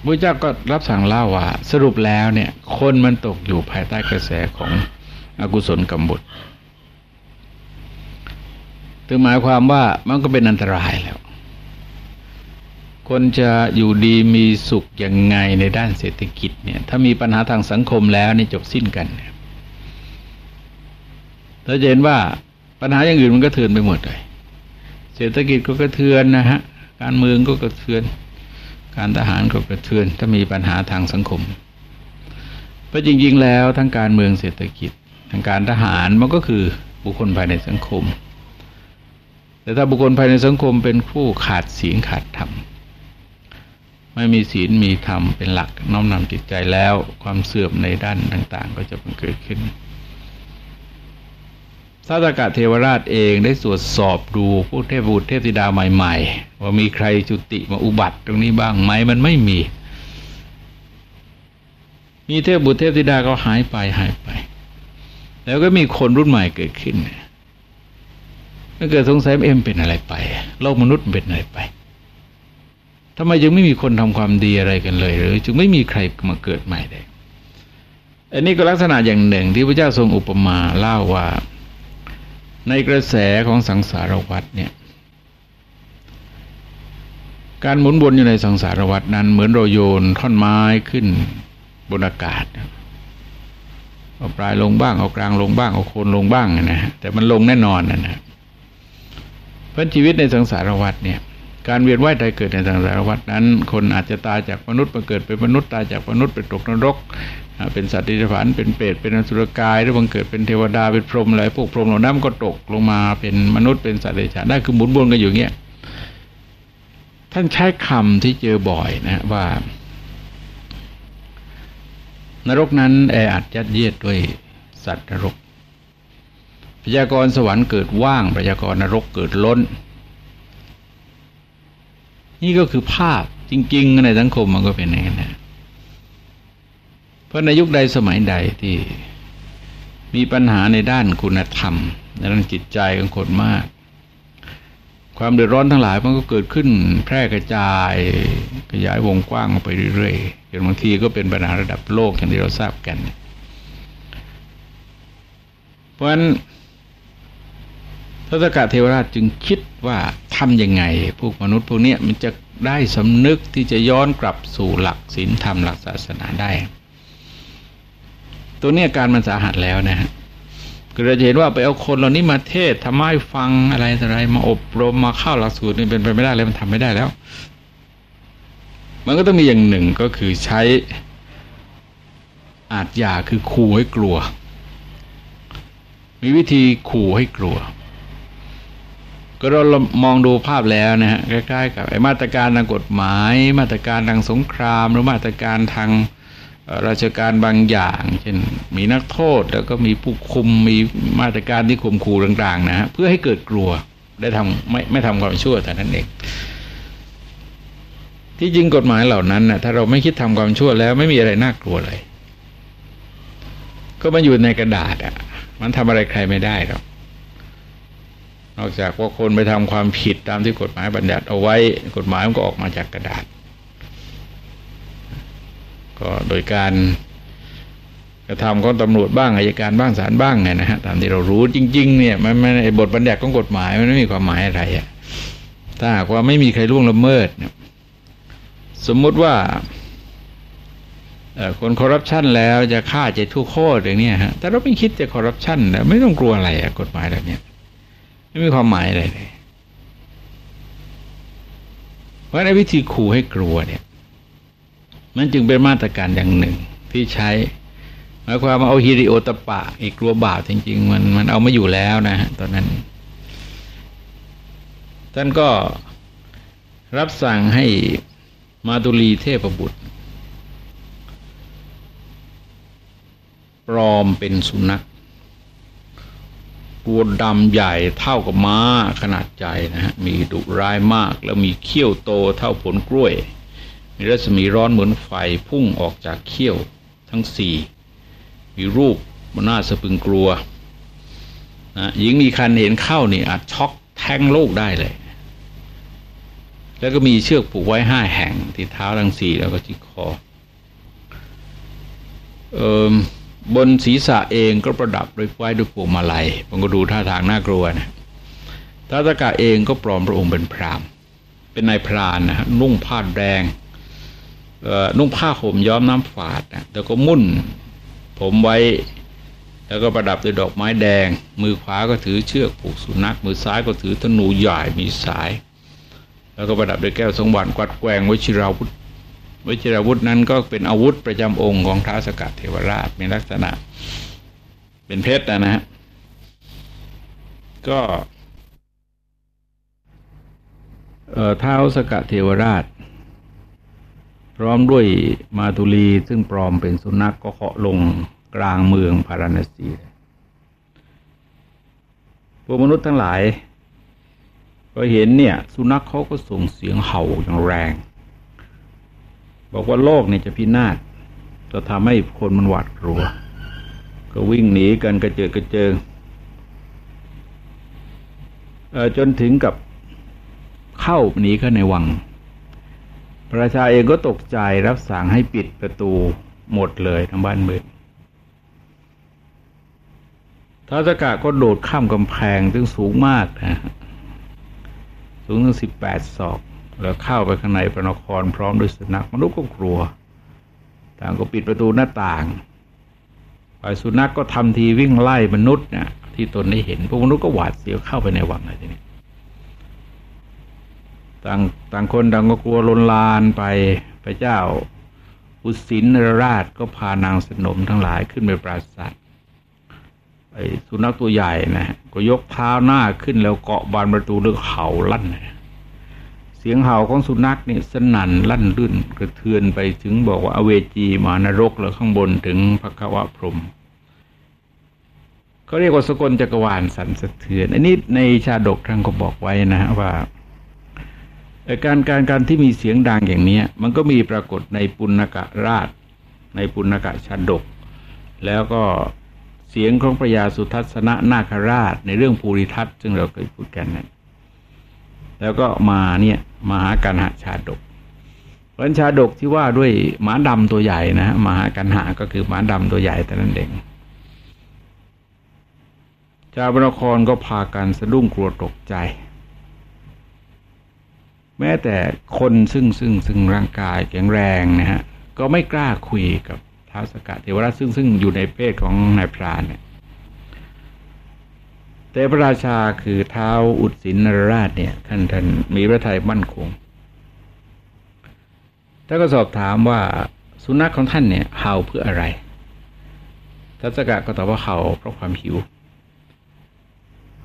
พระเจ้าก็รับสั่งเล่าว่า สรุปแล้วเนี่ย คนมันตกอยู่ภายใต้กระแสของอกุศลกรรมบุตรถึงหมายความว่ามันก็เป็นอันตรายแล้ว คนจะอยู่ดีมีสุขยังไงในด้านเศรษฐกิจเนี่ย ถ้ามีปัญหาทางสังคมแล้วนี่จบสิ้นกันเราจะเห็นว่าปัญหาอย่างอื่นมันก็เทือนไปหมดเลย เศรษฐกิจก็กระเทือนนะฮะ การเมืองก็กระเทือน การทหารก็กระเทือน ถ้ามีปัญหาทางสังคมเพราะจริง ๆ แล้วทั้งการเมืองเศรษฐกิจทางการทหารมันก็คือบุคคลภายในสังคม แต่ถ้าบุคคลภายในสังคมเป็นผู้ขาดศีลขาดธรรมไม่มีศีลมีธรรมเป็นหลักน้อมนำจิตใจแล้วความเสื่อมในด้านต่าง ๆ ก็จะเกิดขึ้น ท้าตากาเทวราชเองได้ตรวจสอบดูผู้เทพบุตรเทพธิดาใหม่ๆ ว่ามีใครจุติมาอุบัติตรงนี้บ้างไหมมันไม่มี มีเทพบุตรเทพธิดาก็หายไปหายไป แล้วก็มีคนรุ่นใหม่เกิดขึ้นถ้าเกิดสงสัยเอ็มเป็นอะไรไป โลกมนุษย์เป็นอะไรไปทำไมจึงไม่มีคนทำความดีอะไรกันเลย หรือจึงไม่มีใครมาเกิดใหม่ได้ อันนี้ก็ลักษณะอย่างหนึ่งที่พระเจ้าทรงอุปมาเล่าว่า ในกระแสของสังสารวัฏเนี่ย การหมุนวนอยู่ในสังสารวัฏนั้นเหมือนเราโยนท่อนไม้ขึ้นบนอากาศเอาปลายลงบ้างเอากลางลงบ้างเอาโคนลงบ้างนะฮะแต่มันลงแน่นอนนะนะเพราะชีวิตในสังสารวัฏเนี่ย การเวียนว่ายตายเกิดในสังสารวัฏนั้น คนอาจจะตายจากมนุษย์มาเกิดเป็นมนุษย์ตายจากมนุษย์ไปตกนรก เป็นสัตว์ดิฉันเป็นเปรตเป็นอสุรกาย หรือบังเกิดเป็นเทวดาเป็นพรหมอะไรพวกพรหมเหล่านั้นก็ตกลงมาเป็นมนุษย์เป็นสัตว์ดิฉันได้คือหมุนวนกันอยู่เงี้ยท่านใช้คำที่เจอบ่อยนะว่า นรกนั้นแออัดยัดเยียดด้วยสัตว์นรกพยากรสวรรค์เกิดว่างพยากรนรกเกิดล้น นี่ก็คือภาพจริง ๆ ในสังคมมันก็เป็นอย่างนั้นเพราะในยุคใดสมัยใดที่มีปัญหาในด้านคุณธรรมในด้านจิตใจของคนมาก ความเดือดร้อนทั้งหลายมันก็เกิดขึ้น แพร่กระจายขยายวงกว้างออกไปเรื่อยๆจนบางทีก็เป็นปัญหาระดับโลกอย่างที่เราทราบกัน เพราะฉะนั้น ทศกัณฐ์เทวราชจึงคิดว่าทำยังไง พวกมนุษย์พวกนี้มันจะได้สำนึกที่จะย้อนกลับสู่หลักศีลธรรมหลักศาสนาได้ ตัวนี้การมันสาหัสแล้วนะฮะคือเราจะเห็นว่าไปเอาคนเหล่านี้มาเทศทำให้ฟังอะไรอะไรมาอบรมมาเข้าหลักสูตรนี่เป็นไปไม่ได้เลยมันทำไม่ได้แล้ว มันก็ต้องมีอย่างหนึ่งก็คือใช้อาจยาคือขู่ให้กลัว มีวิธีขู่ให้กลัว ก็เรามองดูภาพแล้วนะฮะใกล้ๆกับไอ้มาตรการทางกฎหมาย มาตรการทางสงคราม หรือมาตรการทางราชการบางอย่าง เช่นมีนักโทษแล้วก็มีผู้คุมมีมาตรการที่ข่มขู่ต่างๆนะฮะเพื่อให้เกิดกลัวได้ทำไม่ไม่ทำความชั่วแต่นั้นเองที่จริงกฎหมายเหล่านั้นนะถ้าเราไม่คิดทำความชั่วแล้วไม่มีอะไรน่ากลัวเลย ก็มันอยู่ในกระดาษอะ่ะ มันทำอะไรใครไม่ได้หรอก นอกจากว่าคนไปทำความผิดตามที่กฎหมายบัญญัติเอาไว้ กฎหมายมันก็ออกมาจากกระดาษ ก็โดยการกระทำของตำรวจบ้างอายการบ้างศาลบ้างเนี่ยนะฮะตามที่เรารู้จริง ๆ เนี่ยมันมันบทบัญญัติของกฎหมายมันไม่มีความหมายอะไรอะถ้าหากว่าไม่มีใครล่วงละเมิดเนี่ยสมมุติว่าคนคอร์รัปชันแล้วจะฆ่าเจทุกโคตรอย่างนี้ฮะแต่เราไม่คิดจะคอร์รัปชันนะไม่ต้องกลัวอะไรอะกฎหมายแบบนี้ ไม่มีความหมายอะไรเลยเพราะในวิธีขู่ให้กลัวเนี่ย มันจึงเป็นมาตรการอย่างหนึ่งที่ใช้หมายความว่าเอาฮิริโอตปะอีกกลัวบาปจริง ๆ มันมันเอามาอยู่แล้วนะฮะตอนนั้นท่านก็รับสั่งให้มาตุลีเทพบุตรปลอมเป็นสุนัข ตัวดำใหญ่เท่ากับม้าขนาดใหญ่นะฮะมีดุร้ายมาก แล้วมีเขี้ยวโตเท่าผลกล้วย มีรัศมีร้อนเหมือนไฟพุ่งออกจากเขี้ยวทั้งสี่มีรูปมันน่าสะพึงกลัวนะหญิงมีคันเห็นเข้านี่อาจช็อกแทงโลกได้เลย แล้วก็มีเชือกผูกไว้ห้าแห่งที่เท้าทั้งสี่แล้วก็ที่คอเอ่อ บนศีรษะเองก็ประดับด้วยไว้ด้วยพวงมาลัย มันก็ดูท่าทางน่ากลัวนะท้าตกะเองก็ปลอมพระองค์เป็นพรามเป็นนายพรานนะนุ่งผ้าแดงนุ่งผ้าห่มย้อมน้ำฝาดนะแล้วก็มุ่นผมไว้ แล้วก็ประดับด้วยดอกไม้แดง มือขวาก็ถือเชือกผูกสุนัข มือซ้ายก็ถือธนูใหญ่มีสาย แล้วก็ประดับด้วยแก้วสงวรรค์กวัดแกงไว้ชิราวุธ วิชิราวุธนั้นก็เป็นอาวุธประจำองค์ของท้าสกัดเทวราชมีลักษณะ เป็นเพชรนะฮะก็เท้าสกัดเทวราช พร้อมด้วยมาตุลีซึ่งปลอมเป็นสุนัขกก็เคาะลงกลางเมืองพาราณสีพวกมนุษย์ทั้งหลายก็เห็นเนี่ย สุนัขเขาก็ส่งเสียงเห่าอย่างแรง บอกว่าโลกนี่จะพินาศจะทำให้คนมันหวาดกลัว ก็วิ่งหนีกันกระเจิดกระเจิงจนถึงกับเข้าหนีเข้าในวัง ประชาเองก็ตกใจรับสั่งให้ปิดประตูหมดเลยทั้งบ้านเมืองท้าสกะก็โดดข้ามกำแพงซึ่งสูงมากนะ สูงถึงสิบแปดศอก แล้วเข้าไปข้างในพระนครพร้อมด้วยสุนัขมนุษย์ก็กลัว ต่างก็ปิดประตูหน้าต่างฝ่ายสุนัขกก็ทำทีวิ่งไล่มนุษย์เนี่ยที่ตนได้เห็นพวกมนุษย์ก็หวาดเสียวเข้าไปในวังเลยทีนี้ต่างต่างคนต่างก็กลัวลนลานไปพระเจ้า อุสินราชก็พานางสนมทั้งหลายขึ้นไปปราศาสไอ้สุนัขตัวใหญ่นะก็ยกเท้าหน้าขึ้นแล้วเกาะบานประตูเรื่องเห่าลั่นนะ สียงเห่าของสุนัขนี่สนั่นลั่นลื่นกระเทือนไปถึงบอกว่าอเวจีมานรกแล้วข้างบนถึงพระควะพรหมเขาเรียกว่าสกลจักรวาลสันสะเทือน อันนี้ในชาดกท่านก็บอกไว้นะว่าการการการที่มีเสียงดังอย่างนี้มันก็มีปรากฏในปุณกะราช ในปุณกะชาดก แล้วก็เสียงของพระยาสุทัศนะนาคราช ในเรื่องภูริทัศน์ซึ่งเราเคยพูดกันนะั้น แล้วก็มาเนี่ยมาหากันหาชาดกเพราะชาดกที่ว่าด้วยหมาดำตัวใหญ่นะมาหากันหาก็คือหมาดำตัวใหญ่แต่นั้นเองชาวบรครก็พากันสะดุ้งกลัวตกใจ แม้แต่คนซึ่งซึ่งซึ่งร่างกายแข็งแรงนะฮะก็ไม่กล้าคุยกับท้าวสกัดเทวราชซึ่งซึ่งอยู่ในเพศของนายพรานเนี่ย แต่พระราชาคือเท้าอุดสินนราชเนี่ยท่านท่านมีพระทัยมั่นคงท่านก็สอบถามว่าสุนัขของท่านเนี่ยเห่าเพื่ออะไรทัศกะก็ตอบว่าเห่าเพราะความหิว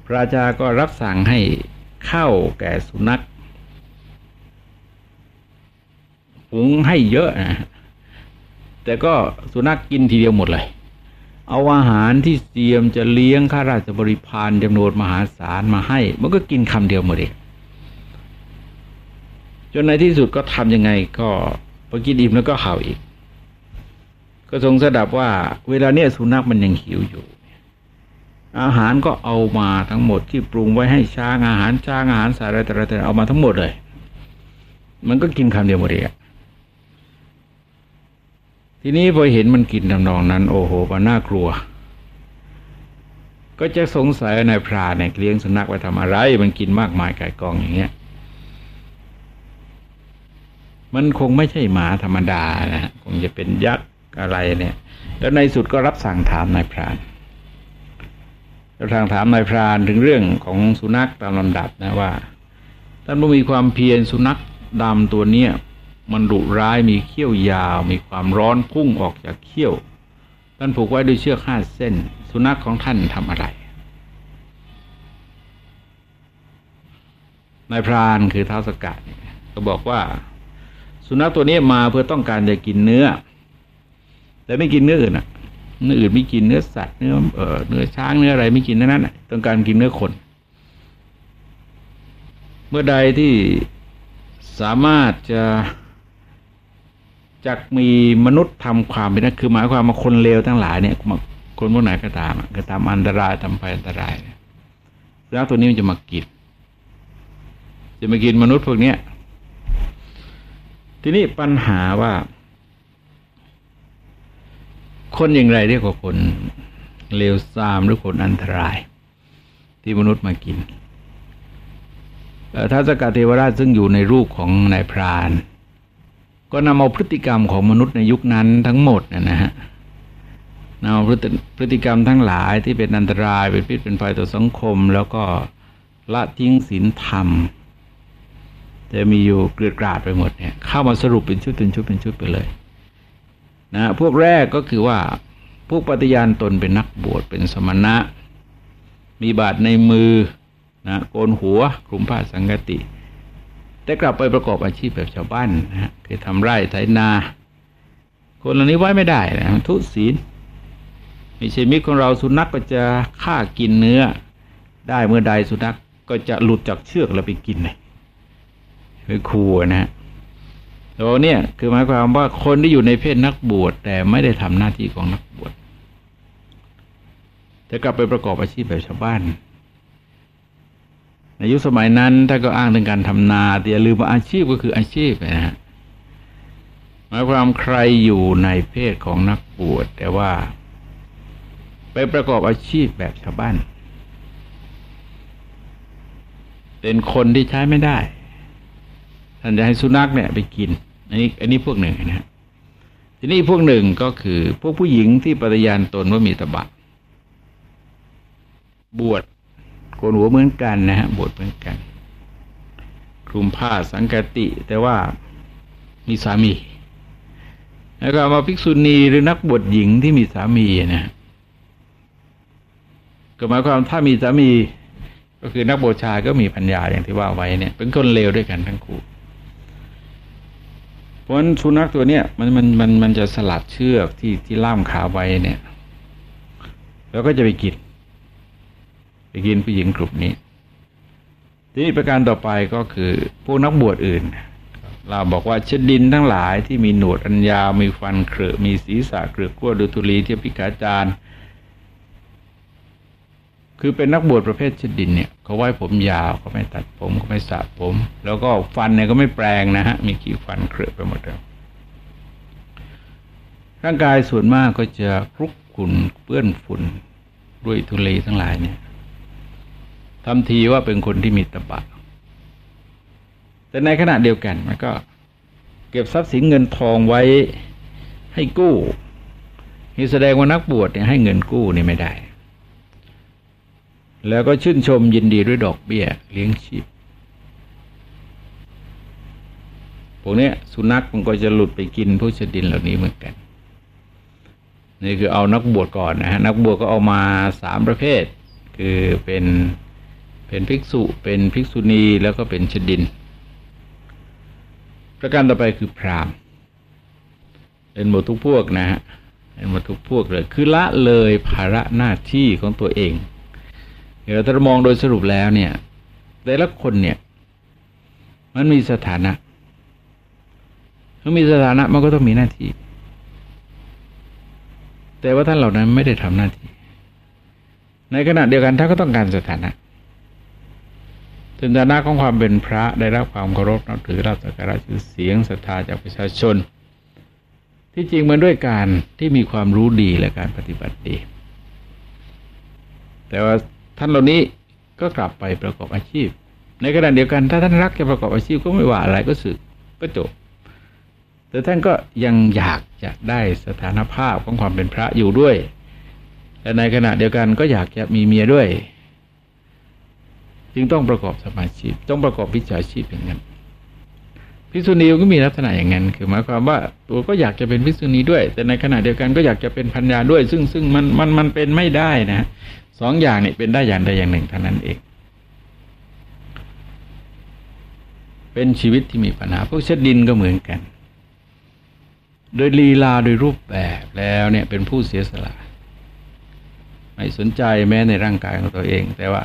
พระราชาก็รับสั่งให้เข้าแก่สุนัขหุงให้เยอะนะแต่ก็สุนัขกกินทีเดียวหมดเลย เอาอาหารที่เตรียมจะเลี้ยงข้าราชบริพารจำนวนมหาศาลมาให้ มันก็กินคำเดียวหมดเองจนในที่สุดก็ทำยังไงก็พอกินอิ่มแล้วก็เห่าอีก ก็ทรงสดับว่า เวลาเนี้ยสุนัขมันยังหิวอยู่ อาหารก็เอามาทั้งหมดที่ปรุงไว้ให้ช้างอาหารช้างอาหารสารอะไรต่างๆเอามาทั้งหมดเลย มันก็กินคำเดียวหมดเลย ทีนี้พอเห็นมันกินทำนองนั้น โอ้โหมันน่ากลัว ก็จะสงสัยนายพรานเนี่ยเลี้ยงสุนัขไปทำอะไร มันกินมากมายไก่กองอย่างเงี้ย มันคงไม่ใช่หมาธรรมดานะคงจะเป็นยักษ์อะไรเนี่ย แล้วในสุดก็รับสั่งถามนายพรานรับสั่งถามนายพรานถึงเรื่องของสุนัขตามลำดับนะว่าท่านมีความเพียรสุนัขดำตัวเนี้ย มันดุร้ายมีเขี้ยวยาว มีความร้อนพุ่งออกจากเขี้ยว ท่านผูกไว้ด้วยเชือกห้าเส้น สุนัขของท่านทำอะไรนายพรานคือท้าวสกัดก็บอกว่า สุนัขตัวนี้มาเพื่อต้องการจะกินเนื้อ แต่ไม่กินเนื้ออื่นอะเนื้ออื่นไม่กินเนื้อสัตว์เนื้อเออเนื้อช้างเนื้ออะไรไม่กินนั้นต้องการกินเนื้อคน เมื่อใดที่สามารถจะ จักมีมนุษย์ทำความเป็นนันคือหมายความว่าคนเลวทั้งหลายเนี่ยคนพวกไหนก็ตามก็ตามอันตรายทำภัยอันตรายแล้วตัวนี้มันจะมากินจะมากินมนุษย์พวกเนี้ยทีนี้ปัญหาว่า คนอย่างไรเรียกว่าคนเลวทรามหรือคนอันตราย ที่มนุษย์มากินท้าสกัดเทวราชซึ่งอยู่ในรูปของนายพราน ก็นำเอาพฤติกรรมของมนุษย์ในยุคนั้นทั้งหมดนะฮะนำเอาพฤติกรรมทั้งหลายที่เป็นอันตรายเป็นพิษเป็นภัยต่อสังคม แล้วก็ละทิ้งศีลธรรมจะมีอยู่เกลือกราดไปหมดเนี่ยเข้ามาสรุปเป็นชุดเป็นชุดเป็นชุดไปเลยนะพวกแรกก็คือว่าพวกปฏิญาณตนเป็นนักบวชเป็นสมณะ มีบาทในมือนะโกนหัวคลุมผ้าสังกติ แต่กลับไปประกอบอาชีพแบบชาวบ้านนะฮะคือทำไร่ไถนา คนเหล่านี้ไว้ไม่ได้นะทุศีลม่ใช่มิตของเราสุนัขกก็จะฆ่ากินเนื้อ ได้เมื่อใดสุนัขกก็จะหลุดจากเชือกแล้วไปกินเลยไปคูนะฮะตัวเนี่ยคือหมายความว่าคนที่อยู่ในเพศนักบวชแต่ไม่ได้ทำหน้าที่ของนักบวชแต่กลับไปประกอบอาชีพแบบชาวบ้าน ในยุคสมัยนั้นท่านก็อ้างถึงการทำนาแต่อย่าลืมว่าอาชีพก็คืออาชีพนะฮะหมายความใครอยู่ในเพศของนักบวชแต่ว่า ไปประกอบอาชีพแบบชาวบ้าน เป็นคนที่ใช้ไม่ได้ ท่านจะให้สุนัขเนี่ยไปกิน อันนี้ อันนี้พวกหนึ่งนะฮะทีนี้พวกหนึ่งก็คือ พวกผู้หญิงที่ปฏิญาณตนว่ามีตบะ บวช กนหัวเหมือนกันนะฮะบวชเหมือนกัน คลุมผ้าสังกติ แต่ว่ามีสามี แล้วก็มาภิกษุณีหรือนักบวชหญิงที่มีสามีนะก็หมายความถ้ามีสามีก็คือนักบวชชายก็มีปัญญาอย่างที่ว่าไว้เนี่ย เป็นคนเลวด้วยกันทั้งคู่เพราะฉะนั้นสุนัขตัวเนี้ยมันมันมันมันจะสลัดเชือกที่ที่ล่ามขาไว้เนี่ย แล้วก็จะไปกิน ไปกินผู้หญิงกลุ่มนี้ ทีนี้ประการต่อไปก็คือพวกนักบวชอื่น เราบอกว่าชดินทั้งหลายที่มีหนวดอันยาวมีฟันเครือมีศีรษะเกลือกั้วดุทุลีเทียพิกาจารย์คือเป็นนักบวชประเภทชดินเนี่ยเขาไว้ผมยาวเขาไม่ตัดผมเขาไม่สระผม แล้วก็ฟันเนี่ยก็ไม่แปลงนะฮะมีขี้ฟันเครือไปหมดเลยร่างกายส่วนมากก็จะคลุกขุ่นเปื้อนฝุ่นด้วยทุลีทั้งหลายเนี่ย ทำทีว่าเป็นคนที่มีตบะ แต่ในขณะเดียวกันมันก็ เก็บทรัพย์สินเงินทองไว้ให้กู้นี่แสดงว่านักบวชเนี่ยให้เงินกู้นี่ไม่ได้ แล้วก็ชื่นชมยินดีด้วยดอกเบี้ย เลี้ยงชีพพวกนี้สุนัขมันก็จะหลุดไปกินผู้ชดินเหล่านี้เหมือนกันนี่คือเอานักบวชก่อนนะฮะนักบวชก็เอามาสามประเภท คือเป็น เป็นภิกษุ เป็นภิกษุณีแล้วก็เป็นชดิน ประการต่อไปคือพราหมณ์ เป็นหมดทุกพวกนะฮะเป็นหมดทุกพวกเลย คือละเลยภาระหน้าที่ของตัวเองเดี๋ยวเรามองโดยสรุปแล้วเนี่ย แต่ละคนเนี่ย มันมีสถานะเมื่อมีสถานะมันก็ต้องมีหน้าที่ แต่ว่าท่านเหล่านั้นไม่ได้ทำหน้าที่ ในขณะเดียวกันท่านก็ต้องการสถานะ สถานะของความเป็นพระได้รับความเคารพนับถือรับสักการะชื่อเสียงศรัทธาจากประชาชน ที่จริงมันด้วยการที่มีความรู้ดีและการปฏิบัติดี แต่ว่าท่านเหล่านี้ก็กลับไปประกอบอาชีพ ในขณะเดียวกัน ถ้าท่านรักจะประกอบอาชีพก็ไม่ว่าอะไรก็สึกก็จบแต่ท่านก็ยังอยากจะได้สถานภาพของความเป็นพระอยู่ด้วยแต่ในขณะเดียวกันก็อยากจะมีเมียด้วย จึงต้องประกอบสมาชีพ ต้องประกอบวิชาชีพอย่างนั้นพิษุณีก็มีลักษณะอย่างนั้น คือหมายความว่าตัวก็อยากจะเป็นพิษุณีด้วย แต่ในขณะเดียวกันก็อยากจะเป็นพัญญาด้วย ซึ่งซึ่งมันมันมันเป็นไม่ได้นะสองอย่างนี่เป็นได้อย่างใดอย่างหนึ่งเท่านั้นเอง เป็นชีวิตที่มีปัญหาพวกเช็ดดินก็เหมือนกัน โดยลีลาโดยรูปแบบแล้วเนี่ยเป็นผู้เสียสละ ไม่สนใจแม้ในร่างกายของตัวเอง แต่ว่า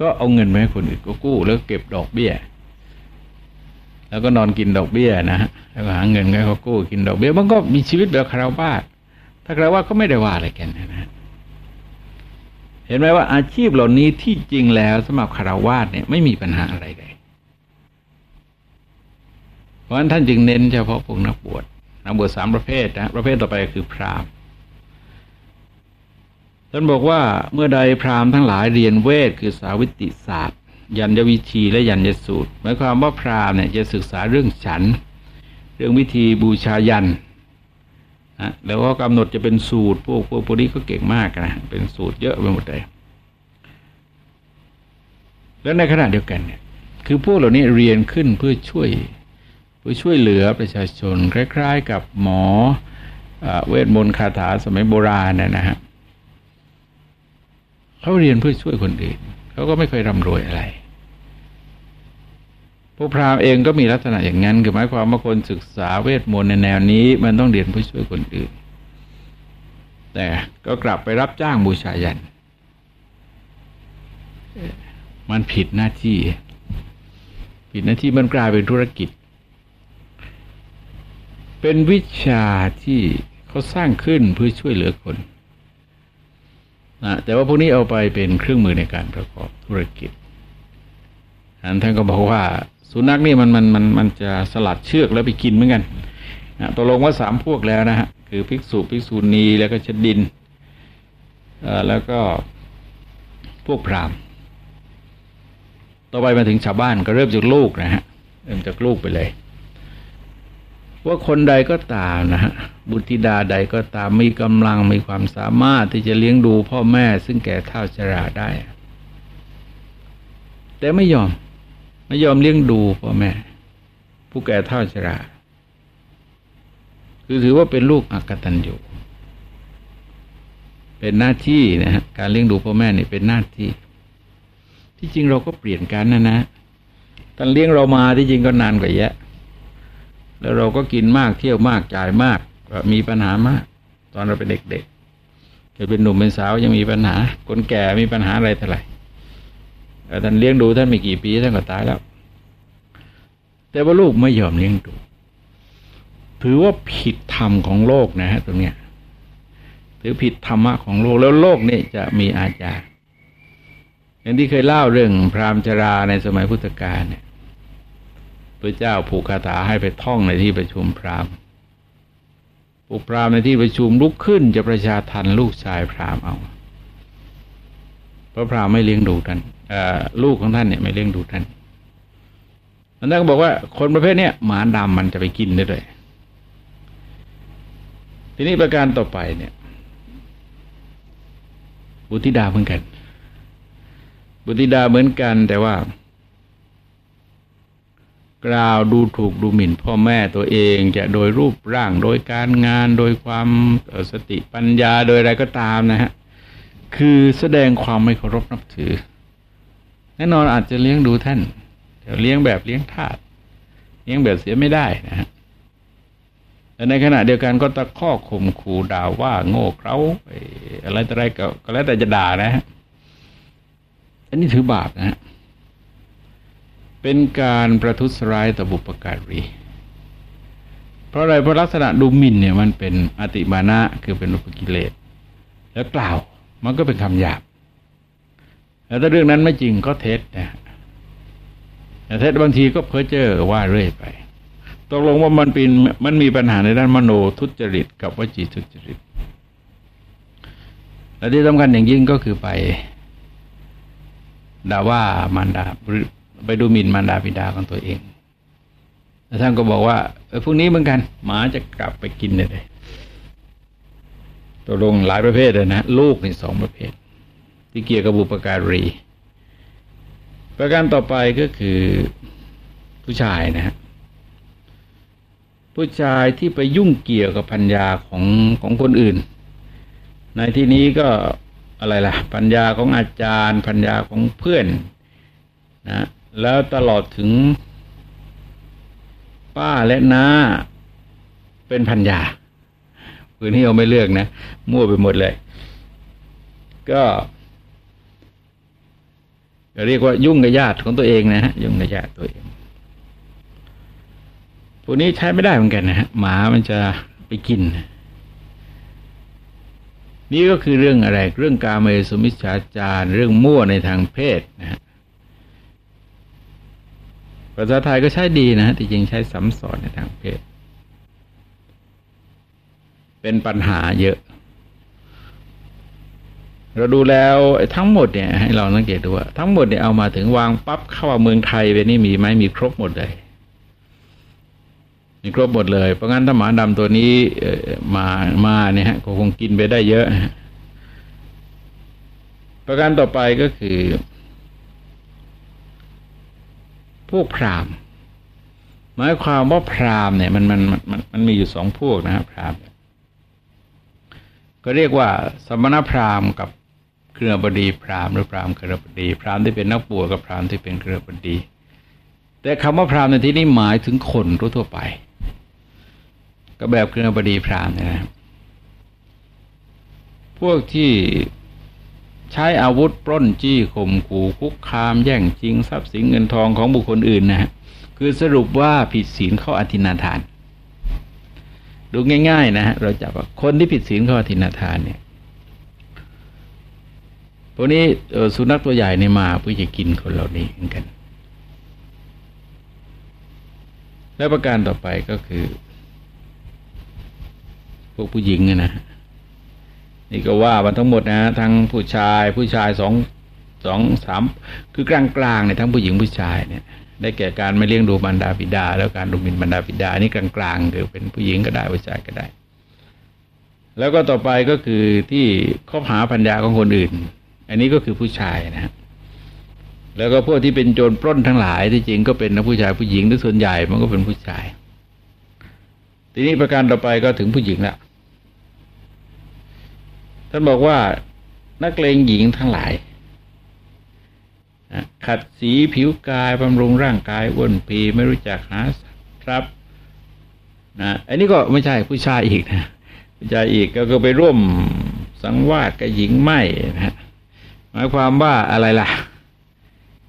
ก็เอาเงินมาให้คนอื่นก็กู้แล้วเก็บดอกเบี้ย แล้วก็นอนกินดอกเบี้ยนะฮะแล้วก็หาเงินให้เขากู้กินดอกเบี้ยมันก็มีชีวิตแบบคาราวาสถ้าคาราวาสก็ไม่ได้ว่าอะไรกันนะฮะเห็นไหมว่าอาชีพเหล่านี้ที่จริงแล้วสำหรับคาราวาสเนี่ยไม่มีปัญหาอะไรเลยเพราะฉะนั้นท่านจึงเน้นเฉพาะพวกนักบวชนักบวชสามประเภทนะประเภทต่อไปคือพราหมณ์ ท่านบอกว่าเมื่อใดพราหมณ์ทั้งหลายเรียนเวทคือสาวิติศาสตร์ ยันยวิธีและยันยสูตรหมายความว่าพราหมณ์เนี่ยจะศึกษาเรื่องฉัน เรื่องวิธีบูชายันนะแล้วก็กำหนดจะเป็นสูตร พวกพวกพวกนี้ก็เก่งมากนะเป็นสูตรเยอะไปหมดเลยแล้วในขณะเดียวกันเนี่ยคือพวกเหล่านี้เรียนขึ้นเพื่อช่วยเพื่อช่วยเหลือประชาชน คล้าย ๆ กับหมอเวทมนต์คาถาสมัยโบราณนะฮะ เขาเรียนเพื่อช่วยคนอื่นเขาก็ไม่เคยร่ำรวยอะไรพวกพราหมณ์เองก็มีลักษณะอย่างนั้น คือหมายความว่าคนศึกษาเวทมนต์ในแนวนี้ มันต้องเรียนเพื่อช่วยคนอื่น แต่ก็กลับไปรับจ้างบูชายัน มันผิดหน้าที่ ผิดหน้าที่มันกลายเป็นธุรกิจ เป็นวิชาที่เขาสร้างขึ้นเพื่อช่วยเหลือคน นะแต่ว่าพวกนี้เอาไปเป็นเครื่องมือในการประกอบธุรกิจท่านก็บอกว่า สุนัขนี่มันมันมันมันจะสลัดเชือกแล้วไปกินเหมือนกันนะตกลงว่าสามพวกแล้วนะฮะคือภิกษุภิกษุณีแล้วก็ชดินแล้วก็พวกพราหมณ์ต่อไปมาถึงชาวบ้านก็เริ่มจากลูกนะฮะเริ่มจากลูกไปเลย ว่าคนใดก็ตามนะฮะบุตริดาใดก็ตามมีกำลังมีความสามารถที่จะเลี้ยงดูพ่อแม่ซึ่งแก่เท่าชราได้ แต่ไม่ยอม ไม่ยอมเลี้ยงดูพ่อแม่ ผู้แก่เท่าชรา คือถือว่าเป็นลูกอักตันอยู่ เป็นหน้าที่นะฮะการเลี้ยงดูพ่อแม่นี่เป็นหน้าที่ ที่จริงเราก็เปลี่ยนกันนะนะท่านเลี้ยงเรามาที่จริงก็นานกว่าแยอะ แล้วเราก็กินมากเที่ยวมากจ่ายมากมีปัญหามาก ตอนเราเป็นเด็กๆจะเป็นหนุ่มเป็นสาวยังมีปัญหา คนแก่มีปัญหาอะไรเท่าไหร่ท่านเลี้ยงดูท่านไม่กี่ปีท่านก็ตายแล้ว แต่ว่าลูกไม่ยอมเลี้ยงดู ถือว่าผิดธรรมของโลกนะฮะตรงเนี้ยถือผิดธรรมะของโลกแล้วโลกนี่จะมีอาจารย์อย่างที่เคยเล่าเรื่องพราหมณ์ชราในสมัยพุทธกาลเนี่ย พระเจ้าผูกคาถาให้ไปท่องในที่ประชุมพราหมณ์ผูกพราหมณ์ในที่ประชุมลุกขึ้นจะประชาทันลูกชายพราหมณ์เอาพระพราหมณ์ไม่เลี้ยงดูท่านลูกของท่านเนี่ยไม่เลี้ยงดูท่านท่านก็บอกว่าคนประเภทเนี้ยหมาดำมันจะไปกินได้เลย ทีนี้ประการต่อไปเนี่ย บุตริดาเหมือนกัน บุตริดาเหมือนกันแต่ว่า กล่าวดูถูกดูหมิ่นพ่อแม่ตัวเองจะโดยรูปร่างโดยการงานโดยความสติปัญญาโดยอะไรก็ตามนะฮะคือแสดงความไม่เคารพนับถือ แน่นอนอาจจะเลี้ยงดูท่านแต่เลี้ยงแบบเลี้ยงทาสเลี้ยงแบบเสียไม่ได้นะฮะแต่ในขณะเดียวกันก็ตะข้อข่มขู่ด่าว่าโง่เขลาอะไรต่ออะไรก็แล้วแต่จะด่านะฮะอันนี้ถือบาปนะฮะ เป็นการประทุษร้ายต่อบุปการี เพราะอะไรเพราะลักษณะดูหมิ่นเนี่ยมันเป็นอติมานะคือเป็นอุปกิเลส แล้วกล่าวมันก็เป็นคำหยาบแต่ถ้าเรื่องนั้นไม่จริงก็เท็จนะแต่เท็จบางทีก็เพ้อเจ้อว่าเรื่อยไปตกลงว่ามันเป็นมันมีปัญหาในด้านมโนทุจริต กับวจีทุจริตและที่สำคัญอย่างยิ่งก็คือไปด่าว่ามารดา ไปดูหมิ่นมารดาบิดาของตัวเองแล้วท่านก็บอกว่าเออพวกนี้เหมือนกัน หมาจะกลับไปกินเลยตกลงหลายประเภทเลยนะ ลูกนี่สองประเภท ที่เกี่ยวกับบุปการี ประการต่อไปก็คือผู้ชายนะฮะผู้ชายที่ไปยุ่งเกี่ยวกับปัญญาของของคนอื่น ในที่นี้ก็อะไรล่ะ ปัญญาของอาจารย์ ปัญญาของเพื่อนนะ แล้วตลอดถึง ป้าและน้าเป็นพันยาพื้นที่เราไม่เลือกนะ มั่วไปหมดเลย ก็เรียกว่ายุ่งกับญาติของตัวเองนะฮะยุ่งกับญาติตัวเองพวกนี้ใช้ไม่ได้เหมือนกันนะฮะหมามันจะไปกิน นี่ก็คือเรื่องอะไร เรื่องการเมสุมิชฌาจารเรื่องมั่วในทางเพศนะฮะ ภาษาไทยก็ใช้ดีนะฮะที่จริงใช้สัมสอนในทางเพศ เป็นปัญหาเยอะ เราดูแล้วทั้งหมดเนี่ย ให้เราสังเกตดูว่าทั้งหมดเนี่ยเอามาถึงวางปั๊บเข้ามาเมืองไทยไปนี่มีไหมมีครบหมดเลยมีครบหมดเลย เพราะงั้นถ้าหมาดำตัวนี้มามาเนี่ยฮะก็คงกินไปได้เยอะ ประการต่อไปก็คือ พ วกพราหมณ์หมายความว่าพราหมณ์เนี่ยมันมันมันมันมีอยู่สองพวกนะครับพราหมณ์ก็เรียกว่า สมณพราหมณ์กับเครือบดีพราหมณ์หรือพราหมณ์เครือบดีพราหมณ์ที่เป็นนักบวชกับพราหมณ์ที่เป็นเครือบดี แต่คำว่าพราหมณ์ในที่นี้หมายถึงคนทั่วไป ก็แบบเครือบดีพราหมณ์นะพวกที่ ใช้อาวุธปล้นจี้ข่มขู่คุกคามแย่งชิงทรัพย์สินเงินทองของบุคคลอื่นนะฮะคือสรุปว่าผิดศีลข้ออธินาทาน ดูง่าย ๆ นะฮะเราจับว่าคนที่ผิดศีลข้ออธินาทานเนี่ยพวกนี้สุนัขตัวใหญ่ในมาเพื่อจะกินคนเหล่านี้เหมือนกัน และประการต่อไปก็คือ พวกผู้หญิงนะ นี่ก็ว่ามันทั้งหมดนะทั้งผู้ชายผู้ชายสองสองสามคือกลางกลางเนี่ยทั้งผู้หญิงผู้ชายเนี่ยได้แก่การไม่เลี้ยงดูบรรดาบิดา แล้วการดูหมิ่นบรรดาบิดานี่กลางกลางคือเป็นผู้หญิงก็ได้ผู้ชายก็ได้ แล้วก็ต่อไปก็คือที่คบหาพัญญาของคนอื่น อันนี้ก็คือผู้ชายนะฮะแล้วก็พวกที่เป็นโจรปล้นทั้งหลายที่จริงก็เป็นนักผู้ชายผู้หญิงหรือส่วนใหญ่มันก็เป็นผู้ชาย ทีนี้ประการต่อไปก็ถึงผู้หญิงละ ท่านบอกว่านักเลงหญิงทั้งหลาย ขัดสีผิวกายบำรุงร่างกายอ้วนพีไม่รู้จักหาครับนะอันนี้ก็ไม่ใช่ผู้ชายอีกนะผู้ชายอีกก็ไปร่วมสังวาสกับหญิงไม่นะหมายความว่าอะไรล่ะ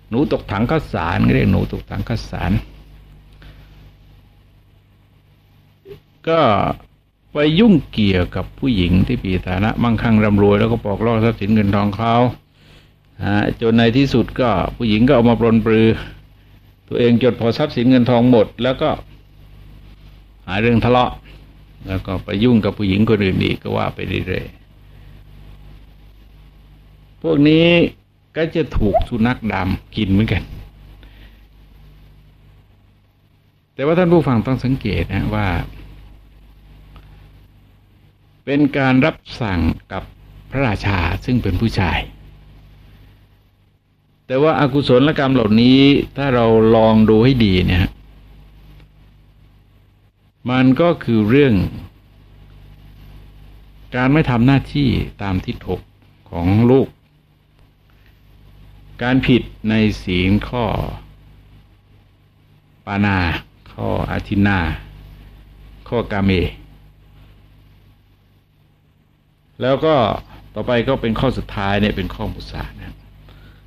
หนูตกถังข้าวสารเรียกหนูตกถังข้าวสารก็ ไปยุ่งเกี่ยวกับผู้หญิงที่ปีฐานะมั่งคั่งร่ำรวย แล้วก็ปอกลอกทรัพย์สินเงินทองเขาจนในที่สุดก็ผู้หญิงก็เอามาปลนปลือ ตัวเองจดพอทรัพย์สินเงินทองหมด แล้วก็หาเรื่องทะเลาะ แล้วก็ไปยุ่งกับผู้หญิงคนอื่นอีกก็ว่าไปเรื่อยๆพวกนี้ก็จะถูกสุนัขดำกินเหมือนกัน แต่ว่าท่านผู้ฟังต้องสังเกตนะว่า เป็นการรับสั่งกับพระราชาซึ่งเป็นผู้ชาย แต่ว่าอากุศลกรรมเหล่านี้ถ้าเราลองดูให้ดีเนี่ย มันก็คือเรื่อง การไม่ทำหน้าที่ตามทิศถกของลูก การผิดในศีลข้อ ปานา ข้ออาทินา ข้อกาเม แล้วก็ต่อไปก็เป็นข้อสุดท้ายเนี่ยเป็นข้อมุสานะ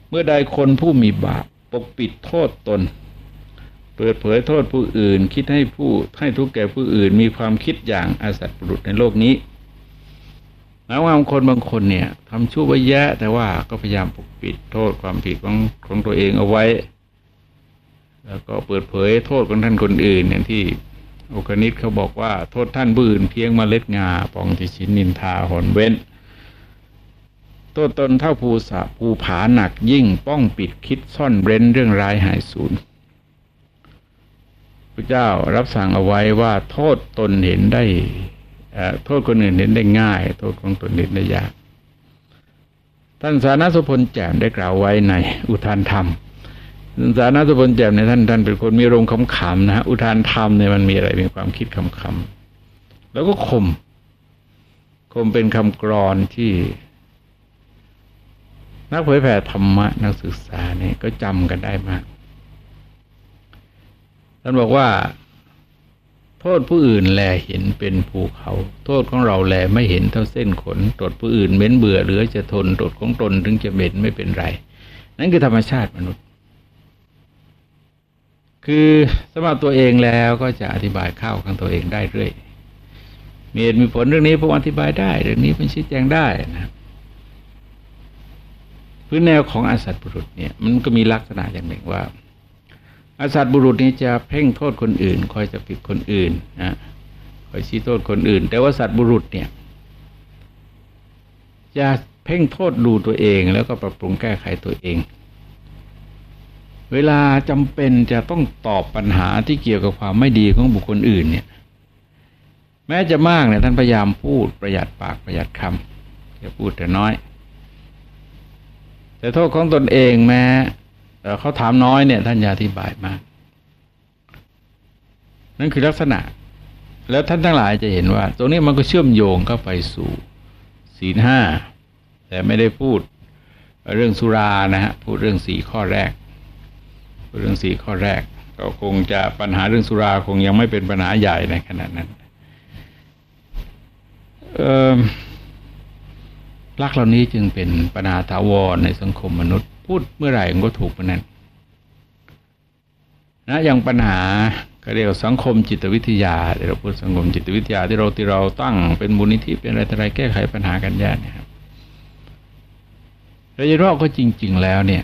เมื่อใดคนผู้มีบาปปกปิดโทษตน เปิดเผยโทษผู้อื่น คิดให้ผู้ให้ทุกแก่ผู้อื่น มีความคิดอย่างอาสัตบุรุษในโลกนี้หมายว่าบางคนบางคนเนี่ยทำชั่วไว้แย่แต่ว่าก็พยายามปกปิดโทษความผิดของของตัวเองเอาไว้ แล้วก็เปิดเผยโทษของท่านคนอื่นอย่างที่ โอกนิตเขาบอกว่า โทษท่านบืนเพียงมาเล็ดงาปองติชินนินทาหอนเว้นโทษตนเท่าภูสะภูผาหนักยิ่งป้องปิดคิดซ่อนเร้นเรื่องร้ายหายสูญพระเจ้ารับสั่งเอาไว้ว่า โทษตนเห็นได้โทษคนอื่นเห็นได้ง่าย โทษของตนเห็นได้ยากท่านสานาสุพลแจ่มได้กล่าวไว้ในอุทานธรรม สานาสุพลแจ่มในท่านท่านเป็นคนมีรงคำขำนะฮะอุทานธรรมเนี่ยมันมีอะไรมีความคิดคำคำแล้วก็คม คมเป็นคำกรอนที่ นักเผยแผ่ธรรมะ นักศึกษาเนี่ยก็จำกันได้มาก ท่านบอกว่า โทษผู้อื่นแลเห็นเป็นภูเขา โทษของเราแลไม่เห็นเท่าเส้นขนตดผู้อื่นเม็นเบื่อเหลือจะทนตดของตนถึงจะเหม็นไม่เป็นไร นั่นคือธรรมชาติมนุษย์ คือสำหรับตัวเองแล้วก็จะอธิบายเข้าของตัวเองได้เรื่อย มีเหตุมีผลเรื่องนี้ผมอธิบายได้ เรื่องนี้เป็นชี้แจงได้นะพื้นแนวของอาสัตบุรุษเนี่ยมันก็มีลักษณะอย่างหนึ่งว่า อาสัตบุรุษนี้จะเพ่งโทษคนอื่น คอยจะผิดคนอื่นนะคอยชี้โทษคนอื่น แต่ว่าสัตบุรุษเนี่ยจะเพ่งโทษดูตัวเอง แล้วก็ปรับปรุงแก้ไขตัวเอง เวลาจำเป็นจะต้องตอบปัญหาที่เกี่ยวกับความไม่ดีของบุคคลอื่นเนี่ย แม้จะมากเนี่ยท่านพยายามพูดประหยัดปากประหยัดคำจะพูดแต่น้อย แต่โทษของตนเองแม้เขาถามน้อยเนี่ยท่านยาอธิบายมาก นั่นคือลักษณะ แล้วท่านทั้งหลายจะเห็นว่า ตรงนี้มันก็เชื่อมโยงเข้าไปสู่ศีลห้าแต่ไม่ได้พูดเรื่องสุรานะฮะพูดเรื่องสี่ข้อแรก เรื่องสี่ข้อแรก ก็คงจะปัญหาเรื่องสุราคงยังไม่เป็นปัญหาใหญ่ในขณะนั้นลักเหล่านี้จึงเป็นปัญหาถาวรในสังคมมนุษย์ พูดเมื่อไหร่ก็ถูกมันนั้นนะอย่างปัญหาก็เรียกสังคมจิตวิทยาที่เราพูดสังคมจิตวิทยาที่เราที่เราตั้งเป็นมูลนิธิเป็นอะไรอะไรแก้ไขปัญหากันยากนะครับเราจะว่าก็จริง ๆ แล้วเนี่ย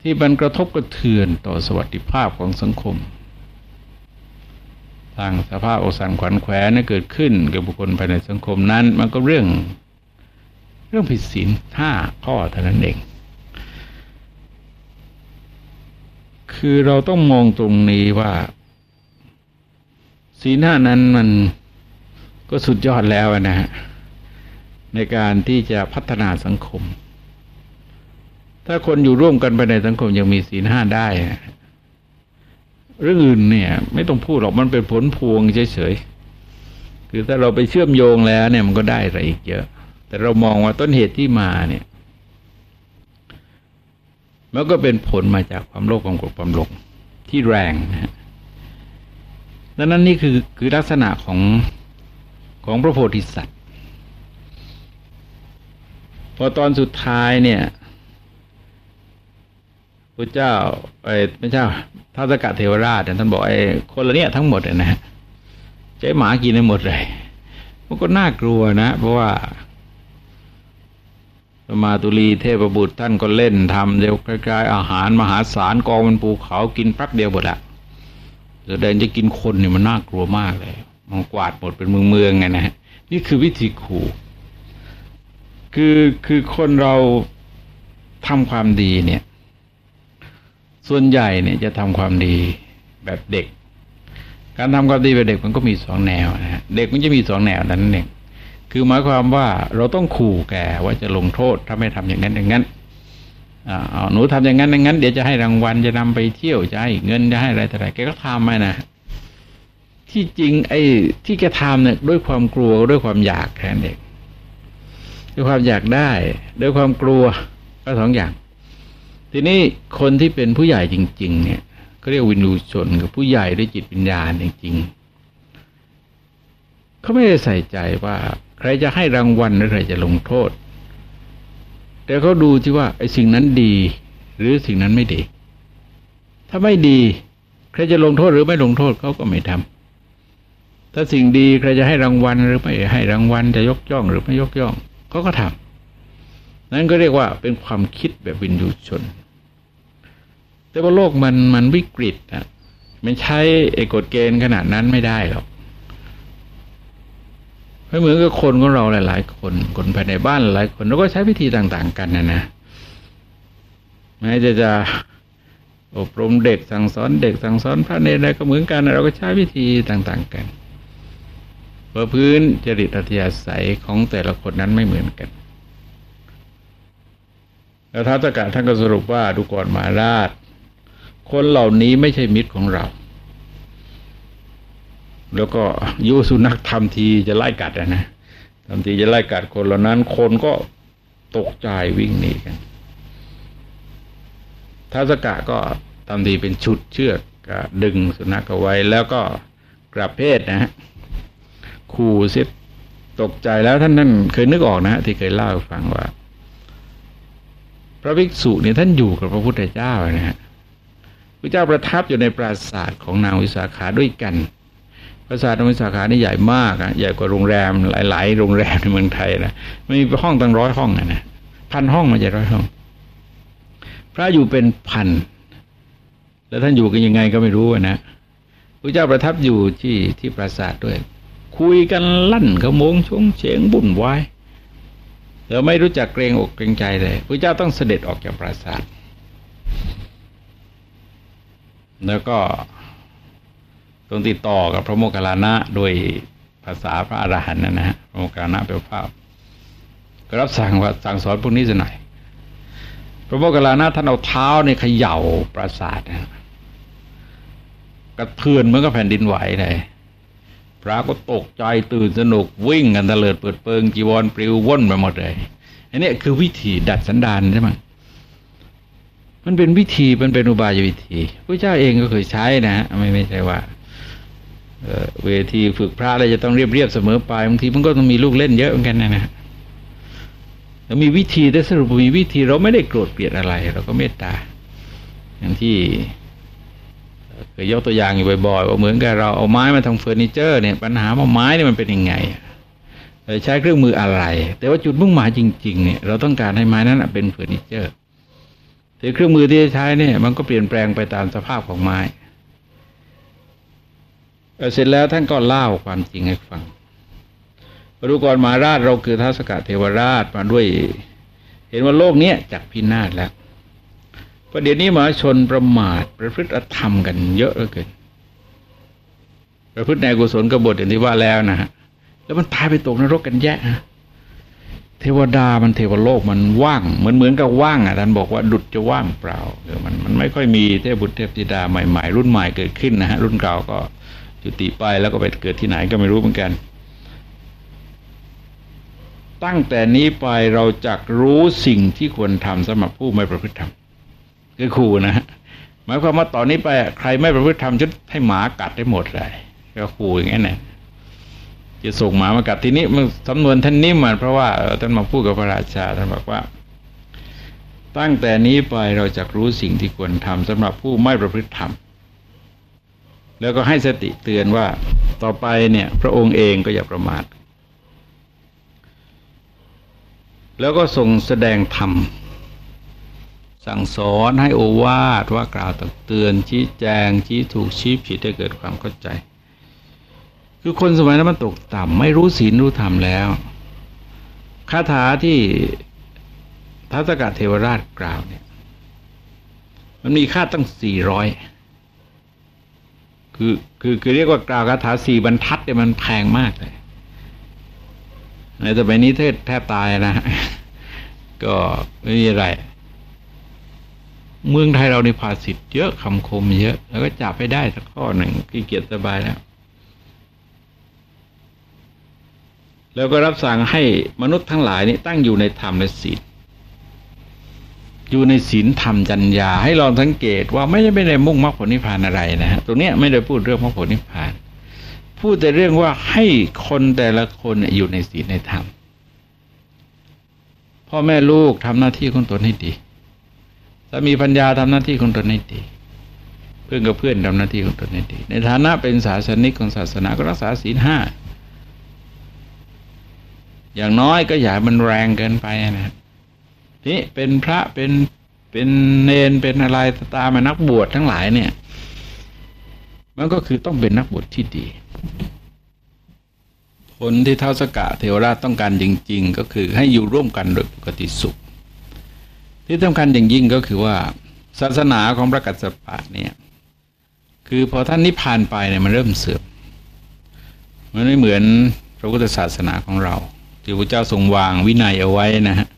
ที่มันกระทบกระเทือนต่อสวัสดิภาพของสังคมทางสภาพโอสันขวัญแขวนเกิดขึ้นกับบุคคลภายในสังคมนั้น มันก็เรื่องเรื่องผิดศีลห้าข้อเท่านั้นเอง คือเราต้องมองตรงนี้ว่าศีลห้านั้นมันก็สุดยอดแล้วนะฮะในการที่จะพัฒนาสังคม ถ้าคนอยู่ร่วมกันไปในสังคมยังมีศีลห้าได้ เรื่องอื่นเนี่ย ไม่ต้องพูดหรอกมันเป็นผลพวงเฉยๆคือถ้าเราไปเชื่อมโยงแล้วเนี่ยมันก็ได้อะไรอีกเยอะ แต่เรามองว่าต้นเหตุที่มาเนี่ยมันก็เป็นผลมาจากความโลภความโกรธความหลงที่แรงนะฮะดังนั้นนี่คือคือลักษณะของของพระโพธิสัตว์ พอตอนสุดท้ายเนี่ย พระเจ้าไอ้ไม่ใช่ท้าวสกัดเทวราชท่านบอกไอ้คนละเนี่ยทั้งหมดนะฮะใช้หมากินได้หมดเลยมันก็น่ากลัวนะ เพราะว่ามาตุลีเทพบุตรท่านก็เล่นทำเดียวใกล้ๆอาหารมหาศาลกองมันภูเขากินแป๊บเดียวหมดละแสดงจะกินคนเนี่ยมันน่ากลัวมากเลยมันกวาดหมดเป็นเมืองเมืองไงนะฮะนี่คือวิธีขู่คือคือคนเราทำความดีเนี่ย ส่วนใหญ่เนี่ยจะทำความดีแบบเด็ก การทำความดีแบบเด็กมันก็มีสองแนวนะฮะเด็กมันจะมีสองแนวนั้นเองคือหมายความว่าเราต้องขู่แกว่าจะลงโทษถ้าไม่ทำอย่างนั้นอย่างนั้นอ่าหนูทำอย่างนั้นอย่างนั้น เดี๋ยวจะให้รางวัลจะนำไปเที่ยวจะให้เงินจะให้อะไรแต่ไรแกก็ทำไปนะที่จริง ไอ้ที่แกทำเนี่ยด้วยความกลัวด้วยความอยากแค่นั้นเองด้วยความอยากได้ ด้วยความกลัวก็สองอย่าง ทีนี้คนที่เป็นผู้ใหญ่จริง ๆ เนี่ยก็เรียกวินูชนกับผู้ใหญ่ด้วยจิตวิญญาณจริง ๆเขาไม่ได้ใส่ใจว่า ใครจะให้รางวัลหรือใครจะลงโทษ แต่เขาดูที่ว่าไอ้สิ่งนั้นดี หรือสิ่งนั้นไม่ดี ถ้าไม่ดี ใครจะลงโทษหรือไม่ลงโทษเขาก็ไม่ทำถ้าสิ่งดีใครจะให้รางวัลหรือไม่ให้รางวัลจะยกย่องหรือไม่ยกย่องเขาก็ทำนั่นก็เรียกว่าเป็นความคิดแบบวินยูชน แต่ว่าโลกมันมันวิกฤตอะมันใช้ไอ้กฎเกณฑ์ขนาดนั้นไม่ได้หรอกไม่เหมือนกับคนของเราหลาย ๆ คนคนภายในบ้านหลายคนเราก็ใช้วิธีต่าง ๆ กันนะนะแม้จะจะอบรมเด็กสั่งสอนเด็กสั่งสอนพระเนรอะไรก็เหมือนกันเราก็ใช้วิธีต่าง ๆ กันเพราะพื้นจริตอัธยาศัยของแต่ละคนนั้นไม่เหมือนกัน แล้วท้าวตกะท่านก็สรุปว่าดูก่อนมาราช คนเหล่านี้ไม่ใช่มิตรของเรา แล้วก็ยุสุนัขทำทีจะไล่กัดนะทำทีจะไล่กัดคนเหล่านั้น คนก็ตกใจวิ่งหนีกันท้าสกะก็ทำทีเป็นชุดเชือกกดึงสุนัขเอาไว้ แล้วก็กราเพศนะฮะขู่เสียตกใจแล้วท่านนั่นเคยนึกออกนะฮะที่เคยเล่าให้ฟังว่า พระภิกษุเนี่ยท่านอยู่กับพระพุทธเจ้านะฮะ พระเจ้าประทับอยู่ในปราสาทของนางวิสาขาด้วยกัน ปราสาทนางวิสาขานี่ใหญ่มากอะใหญ่กว่าโรงแรมหลาย ๆ โรงแรมในเมืองไทยนะมีห้องตั้งร้อยห้องนะพันห้องมาจากร้อยห้อง พระอยู่เป็นพัน แล้วท่านอยู่กันยังไงก็ไม่รู้นะพระเจ้าประทับอยู่ที่ที่ปราสาทด้วย คุยกันลั่นขโมงชงเฉงบุ่นวายแล้วไม่รู้จักเกรงอกเกรงใจเลยพระเจ้าต้องเสด็จออกจากปราสาท แล้วก็ต้องติดต่อกับพระโมคคัลลานะโดยภาษาพระอรหันต์นะฮะพระโมคคัลลานะเป็นภาพก็รับสั่งว่าสั่งสอนพวกนี้สัหน่อยพระโมคคัลลานะท่านเอาเท้าในเขย่าปราสาทนะกระเทือนเหมือนกับแผ่นดินไหวเลยพระก็ตกใจตื่นสนุกวิ่งกันเตลิดเปิดเปิงจีวรปลิวว่นไปหมดเลยอันนี้คือวิธีดัดสันดานใช่ไหม มันเป็นวิธีมันเป็นอุบายวิธีพระเจ้าเองก็เคยใช้นะไม่ไม่ใช่ว่าเวทีฝึกพระอะไรจะต้องเรียบเรียบเสมอไปบางทีมันก็ต้องมีลูกเล่นเยอะเหมือนกันนะนะแล้วมีวิธีแต่สรุปมีวิธีเราไม่ได้โกรธเกลียดอะไร เราก็เมตตา อย่างที่เคยยกตัวอย่างอยู่บ่อยๆว่าเหมือนกับเราเอาไม้มาทำเฟอร์นิเจอร์เนี่ยปัญหาว่าไม้เนี่ยมันเป็นยังไงใช้เครื่องมืออะไร แต่ว่าจุดมุ่งหมายจริง ๆ เนี่ย เราต้องการให้ไม้นั้นเป็นเฟอร์นิเจอร์ แต่เครื่องมือที่จะใช้เนี่ย มันก็เปลี่ยนแปลงไปตามสภาพของไม้ เสร็จแล้วท่านก็เล่าความจริงให้ฟังพระดุกรมาราชเราคือท้าสกัดเทวราชมาด้วย เห็นว่าโลกนี้จักพินาศแล้วประเดี๋ยวนี้มหาชนประมาทประพฤติธรรมกันเยอะเหลือเกินประพฤติในกุศลกบฏอย่างที่ว่าแล้วนะฮะแล้วมันตายไปตกนรกกันแยะฮะ เทวดามันเทวโลกมันว่างเหมือนเหมือนกับว่างอะท่านบอกว่าดุดจะว่างเปล่าเออมันมันไม่ค่อยมีเทพบุตรเทพธิดาใหม่ๆ รุ่นใหม่เกิดขึ้นนะฮะรุ่นเก่าก็จุติไปแล้วก็ไปเกิดที่ไหนก็ไม่รู้เหมือนกัน ตั้งแต่นี้ไปเราจะรู้สิ่งที่ควรทำสำหรับผู้ไม่ประพฤติธรรมคือขู่นะฮะหมายความว่าตอนนี้ไปใครไม่ประพฤติธรรมจะให้หมากัดได้หมดเลยก็ขู่อย่างนี้นะ จะส่งหมามากัดทีนี้มันสำนวนท่านนิ่มมันเพราะว่าท่านมาพูดกับพระราชาท่านบอกว่า ตั้งแต่นี้ไปเราจะรู้สิ่งที่ควรทำสำหรับผู้ไม่ประพฤติธรรมแล้วก็ให้สติเตือนว่าต่อไปเนี่ย พระองค์เองก็อย่าประมาท แล้วก็ทรงแสดงธรรม สั่งสอนให้โอวาทว่ากล่าวตักเตือนชี้แจงชี้ถูกชี้ผิดให้เกิดความเข้าใจ คือคนสมัยนั้นมันตกต่ำไม่รู้ศีลรู้ธรรมแล้วคาถาที่ทัศกะเทวราชกล่าวเนี่ย มันมีค่าตั้งสี่ร้อยคือคือคือเรียกว่ากล่าวคาถาสี่บรรทัดเนี่ยมันแพงมากเลยในสมัยนี้เทศแทบตายนะก็ไม่มีอะไร เมืองไทยเราในภาษิตเยอะคำคมเยอะ แล้วก็จับไปได้สักข้อหนึ่งขี้เกียจสบายแล้ว แล้วก็รับสั่งให้มนุษย์ทั้งหลายนี่ตั้งอยู่ในธรรมและศีลอยู่ในศีลธรรมจัญญาให้ลองสังเกตว่าไม่ได้ไม่ได้มุ่งมรรคผลนิพพานอะไรนะฮะตรงนี้ไม่ได้พูดเรื่องมรรคผลนิพพาน พูดแต่เรื่องว่าให้คนแต่ละคนอยู่ในศีลในธรรมพ่อแม่ลูกทำหน้าที่ของตนให้ดีถ้ามีปัญญาทำหน้าที่ของตนให้ดี เพื่อนกับเพื่อนทำหน้าที่ของตนให้ดี ในฐานะเป็นศาสนิกของศาสนาก็รักษาศีลห้า อย่างน้อยก็อย่ามันแรงเกินไปนะนี่เป็นพระเป็นเป็นเนนเป็นอะไรตามานักบวชทั้งหลายเนี่ย มันก็คือต้องเป็นนักบวชที่ดี ผลที่เท้าสกะเทวราชต้องการจริง ๆ ก็คือให้อยู่ร่วมกันโดยปกติสุข ที่สำคัญอย่างยิ่งก็คือว่า ศาสนาของพระกัสสปะเนี่ยคือพอท่านนิพพานไปเนี่ยมันเริ่มเสื่อมมันไม่เหมือนพระพุทธศาสนาของเรา ที่พระเจ้าทรงวางวินัยเอาไว้นะฮะ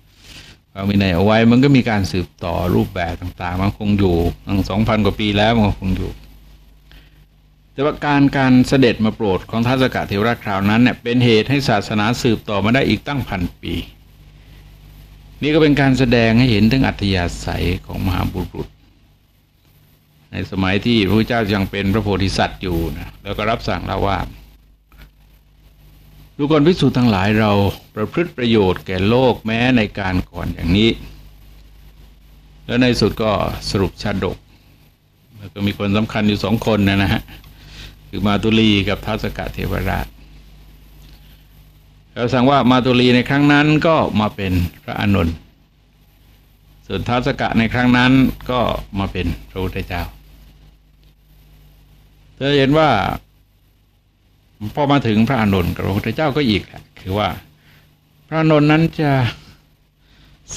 วางวินัยเอาไว้มันก็มีการสืบต่อรูปแบบต่างๆ มันคงอยู่ตั้งสองพันกว่าปีแล้วมันคงอยู่ แต่ว่าการการเสด็จมาโปรดของท้าวสกะเทวราชคราวนั้นเนี่ยเป็นเหตุให้ศาสนาสืบต่อมาได้อีกตั้งพันปี นี่ก็เป็นการแสดงให้เห็นถึงอัธยาศัยของมหาบุรุษ ในสมัยที่พระเจ้ายังเป็นพระโพธิสัตว์อยู่นะแล้วก็รับสั่งเราว่า ทุกคนพิสูจน์ทั้งหลายเราประพฤติประโยชน์แก่โลกแม้ในการก่อนอย่างนี้ แล้วในสุดก็สรุปชาดกแล้วก็มีคนสำคัญอยู่สองคนนะนะฮะคือมาตุลีกับท้าสกัดเทวราชเราสั่งว่ามาตุลีในครั้งนั้นก็มาเป็นพระอานนท์ส่วนท้าสกัดในครั้งนั้นก็มาเป็นพระพุทธเจ้าเธอเห็นว่า พอมาถึงพระอานนท์กับพระพุทธเจ้าก็อีกแหละคือว่า พระอานนท์นั้นจะ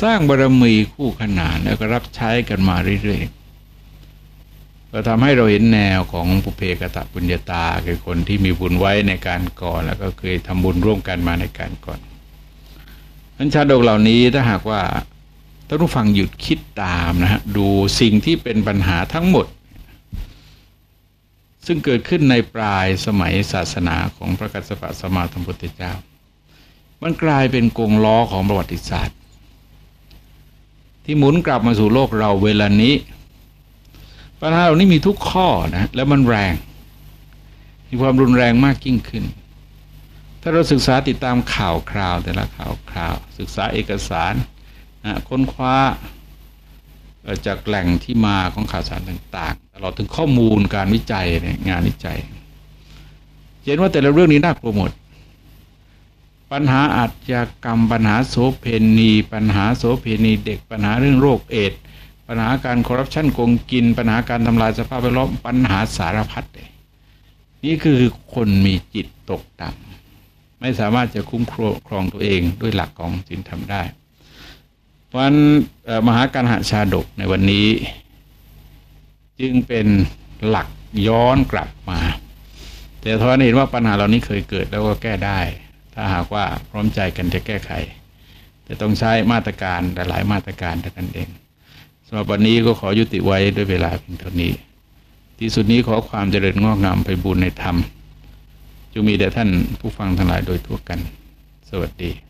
สร้างบารมีคู่ขนานแล้วก็รับใช้กันมาเรื่อยๆก็ทำให้เราเห็นแนวของปุเพกะตะปุญญาตา คือคนที่มีบุญไว้ในการก่อน แล้วก็เคยทำบุญร่วมกันมาในการก่อนนั้นชาดกเหล่านี้ถ้าหากว่าท่านผู้ฟังหยุดคิดตามนะฮะดูสิ่งที่เป็นปัญหาทั้งหมด ซึ่งเกิดขึ้นในปลายสมัยศาสนาของพระกัสสปะสมาธิพุทธเจ้า มันกลายเป็นกงล้อของประวัติศาสตร์ ที่หมุนกลับมาสู่โลกเราเวลานี้ ปัญหาเหล่านี้มีทุกข้อนะ แล้วมันแรง มีความรุนแรงมากยิ่งขึ้น ถ้าเราศึกษาติดตามข่าวคราวแต่ละข่าวคราว ศึกษาเอกสารนะค้นคว้า จากแหล่งที่มาของข่าวสารต่างๆตลอดถึงข้อมูลการวิจัยงานวิจัย เห็นว่าแต่ละเรื่องนี้น่ากลัวหมด ปัญหาอาชญากรรม ปัญหาโสเพณี ปัญหาโสเพณีเด็ก ปัญหาเรื่องโรคเอดปัญหาการคอร์รัปชันโกงกิน ปัญหาการทำลายสภาพแวดล้อมปัญหาสารพัดเลยนี่คือคนมีจิตตกต่ำไม่สามารถจะคุ้มครองตัวเองด้วยหลักของศีลธรรมได้ วันมหาการหาชาดกในวันนี้ จึงเป็นหลักย้อนกลับมา แต่ทว่าเห็นว่าปัญหาเหล่านี้เคยเกิดแล้วก็แก้ได้ ถ้าหากว่าพร้อมใจกันจะแก้ไข แต่ต้องใช้มาตรการหลายมาตรการแต่กันเองสำหรับวันนี้ก็ขอยุติไว้ด้วยเวลาเพียงเท่านี้ ที่สุดนี้ขอความเจริญงอกงามไปบุญในธรรมจงมีแด่ท่านผู้ฟังทั้งหลายโดยทั่วกัน สวัสดี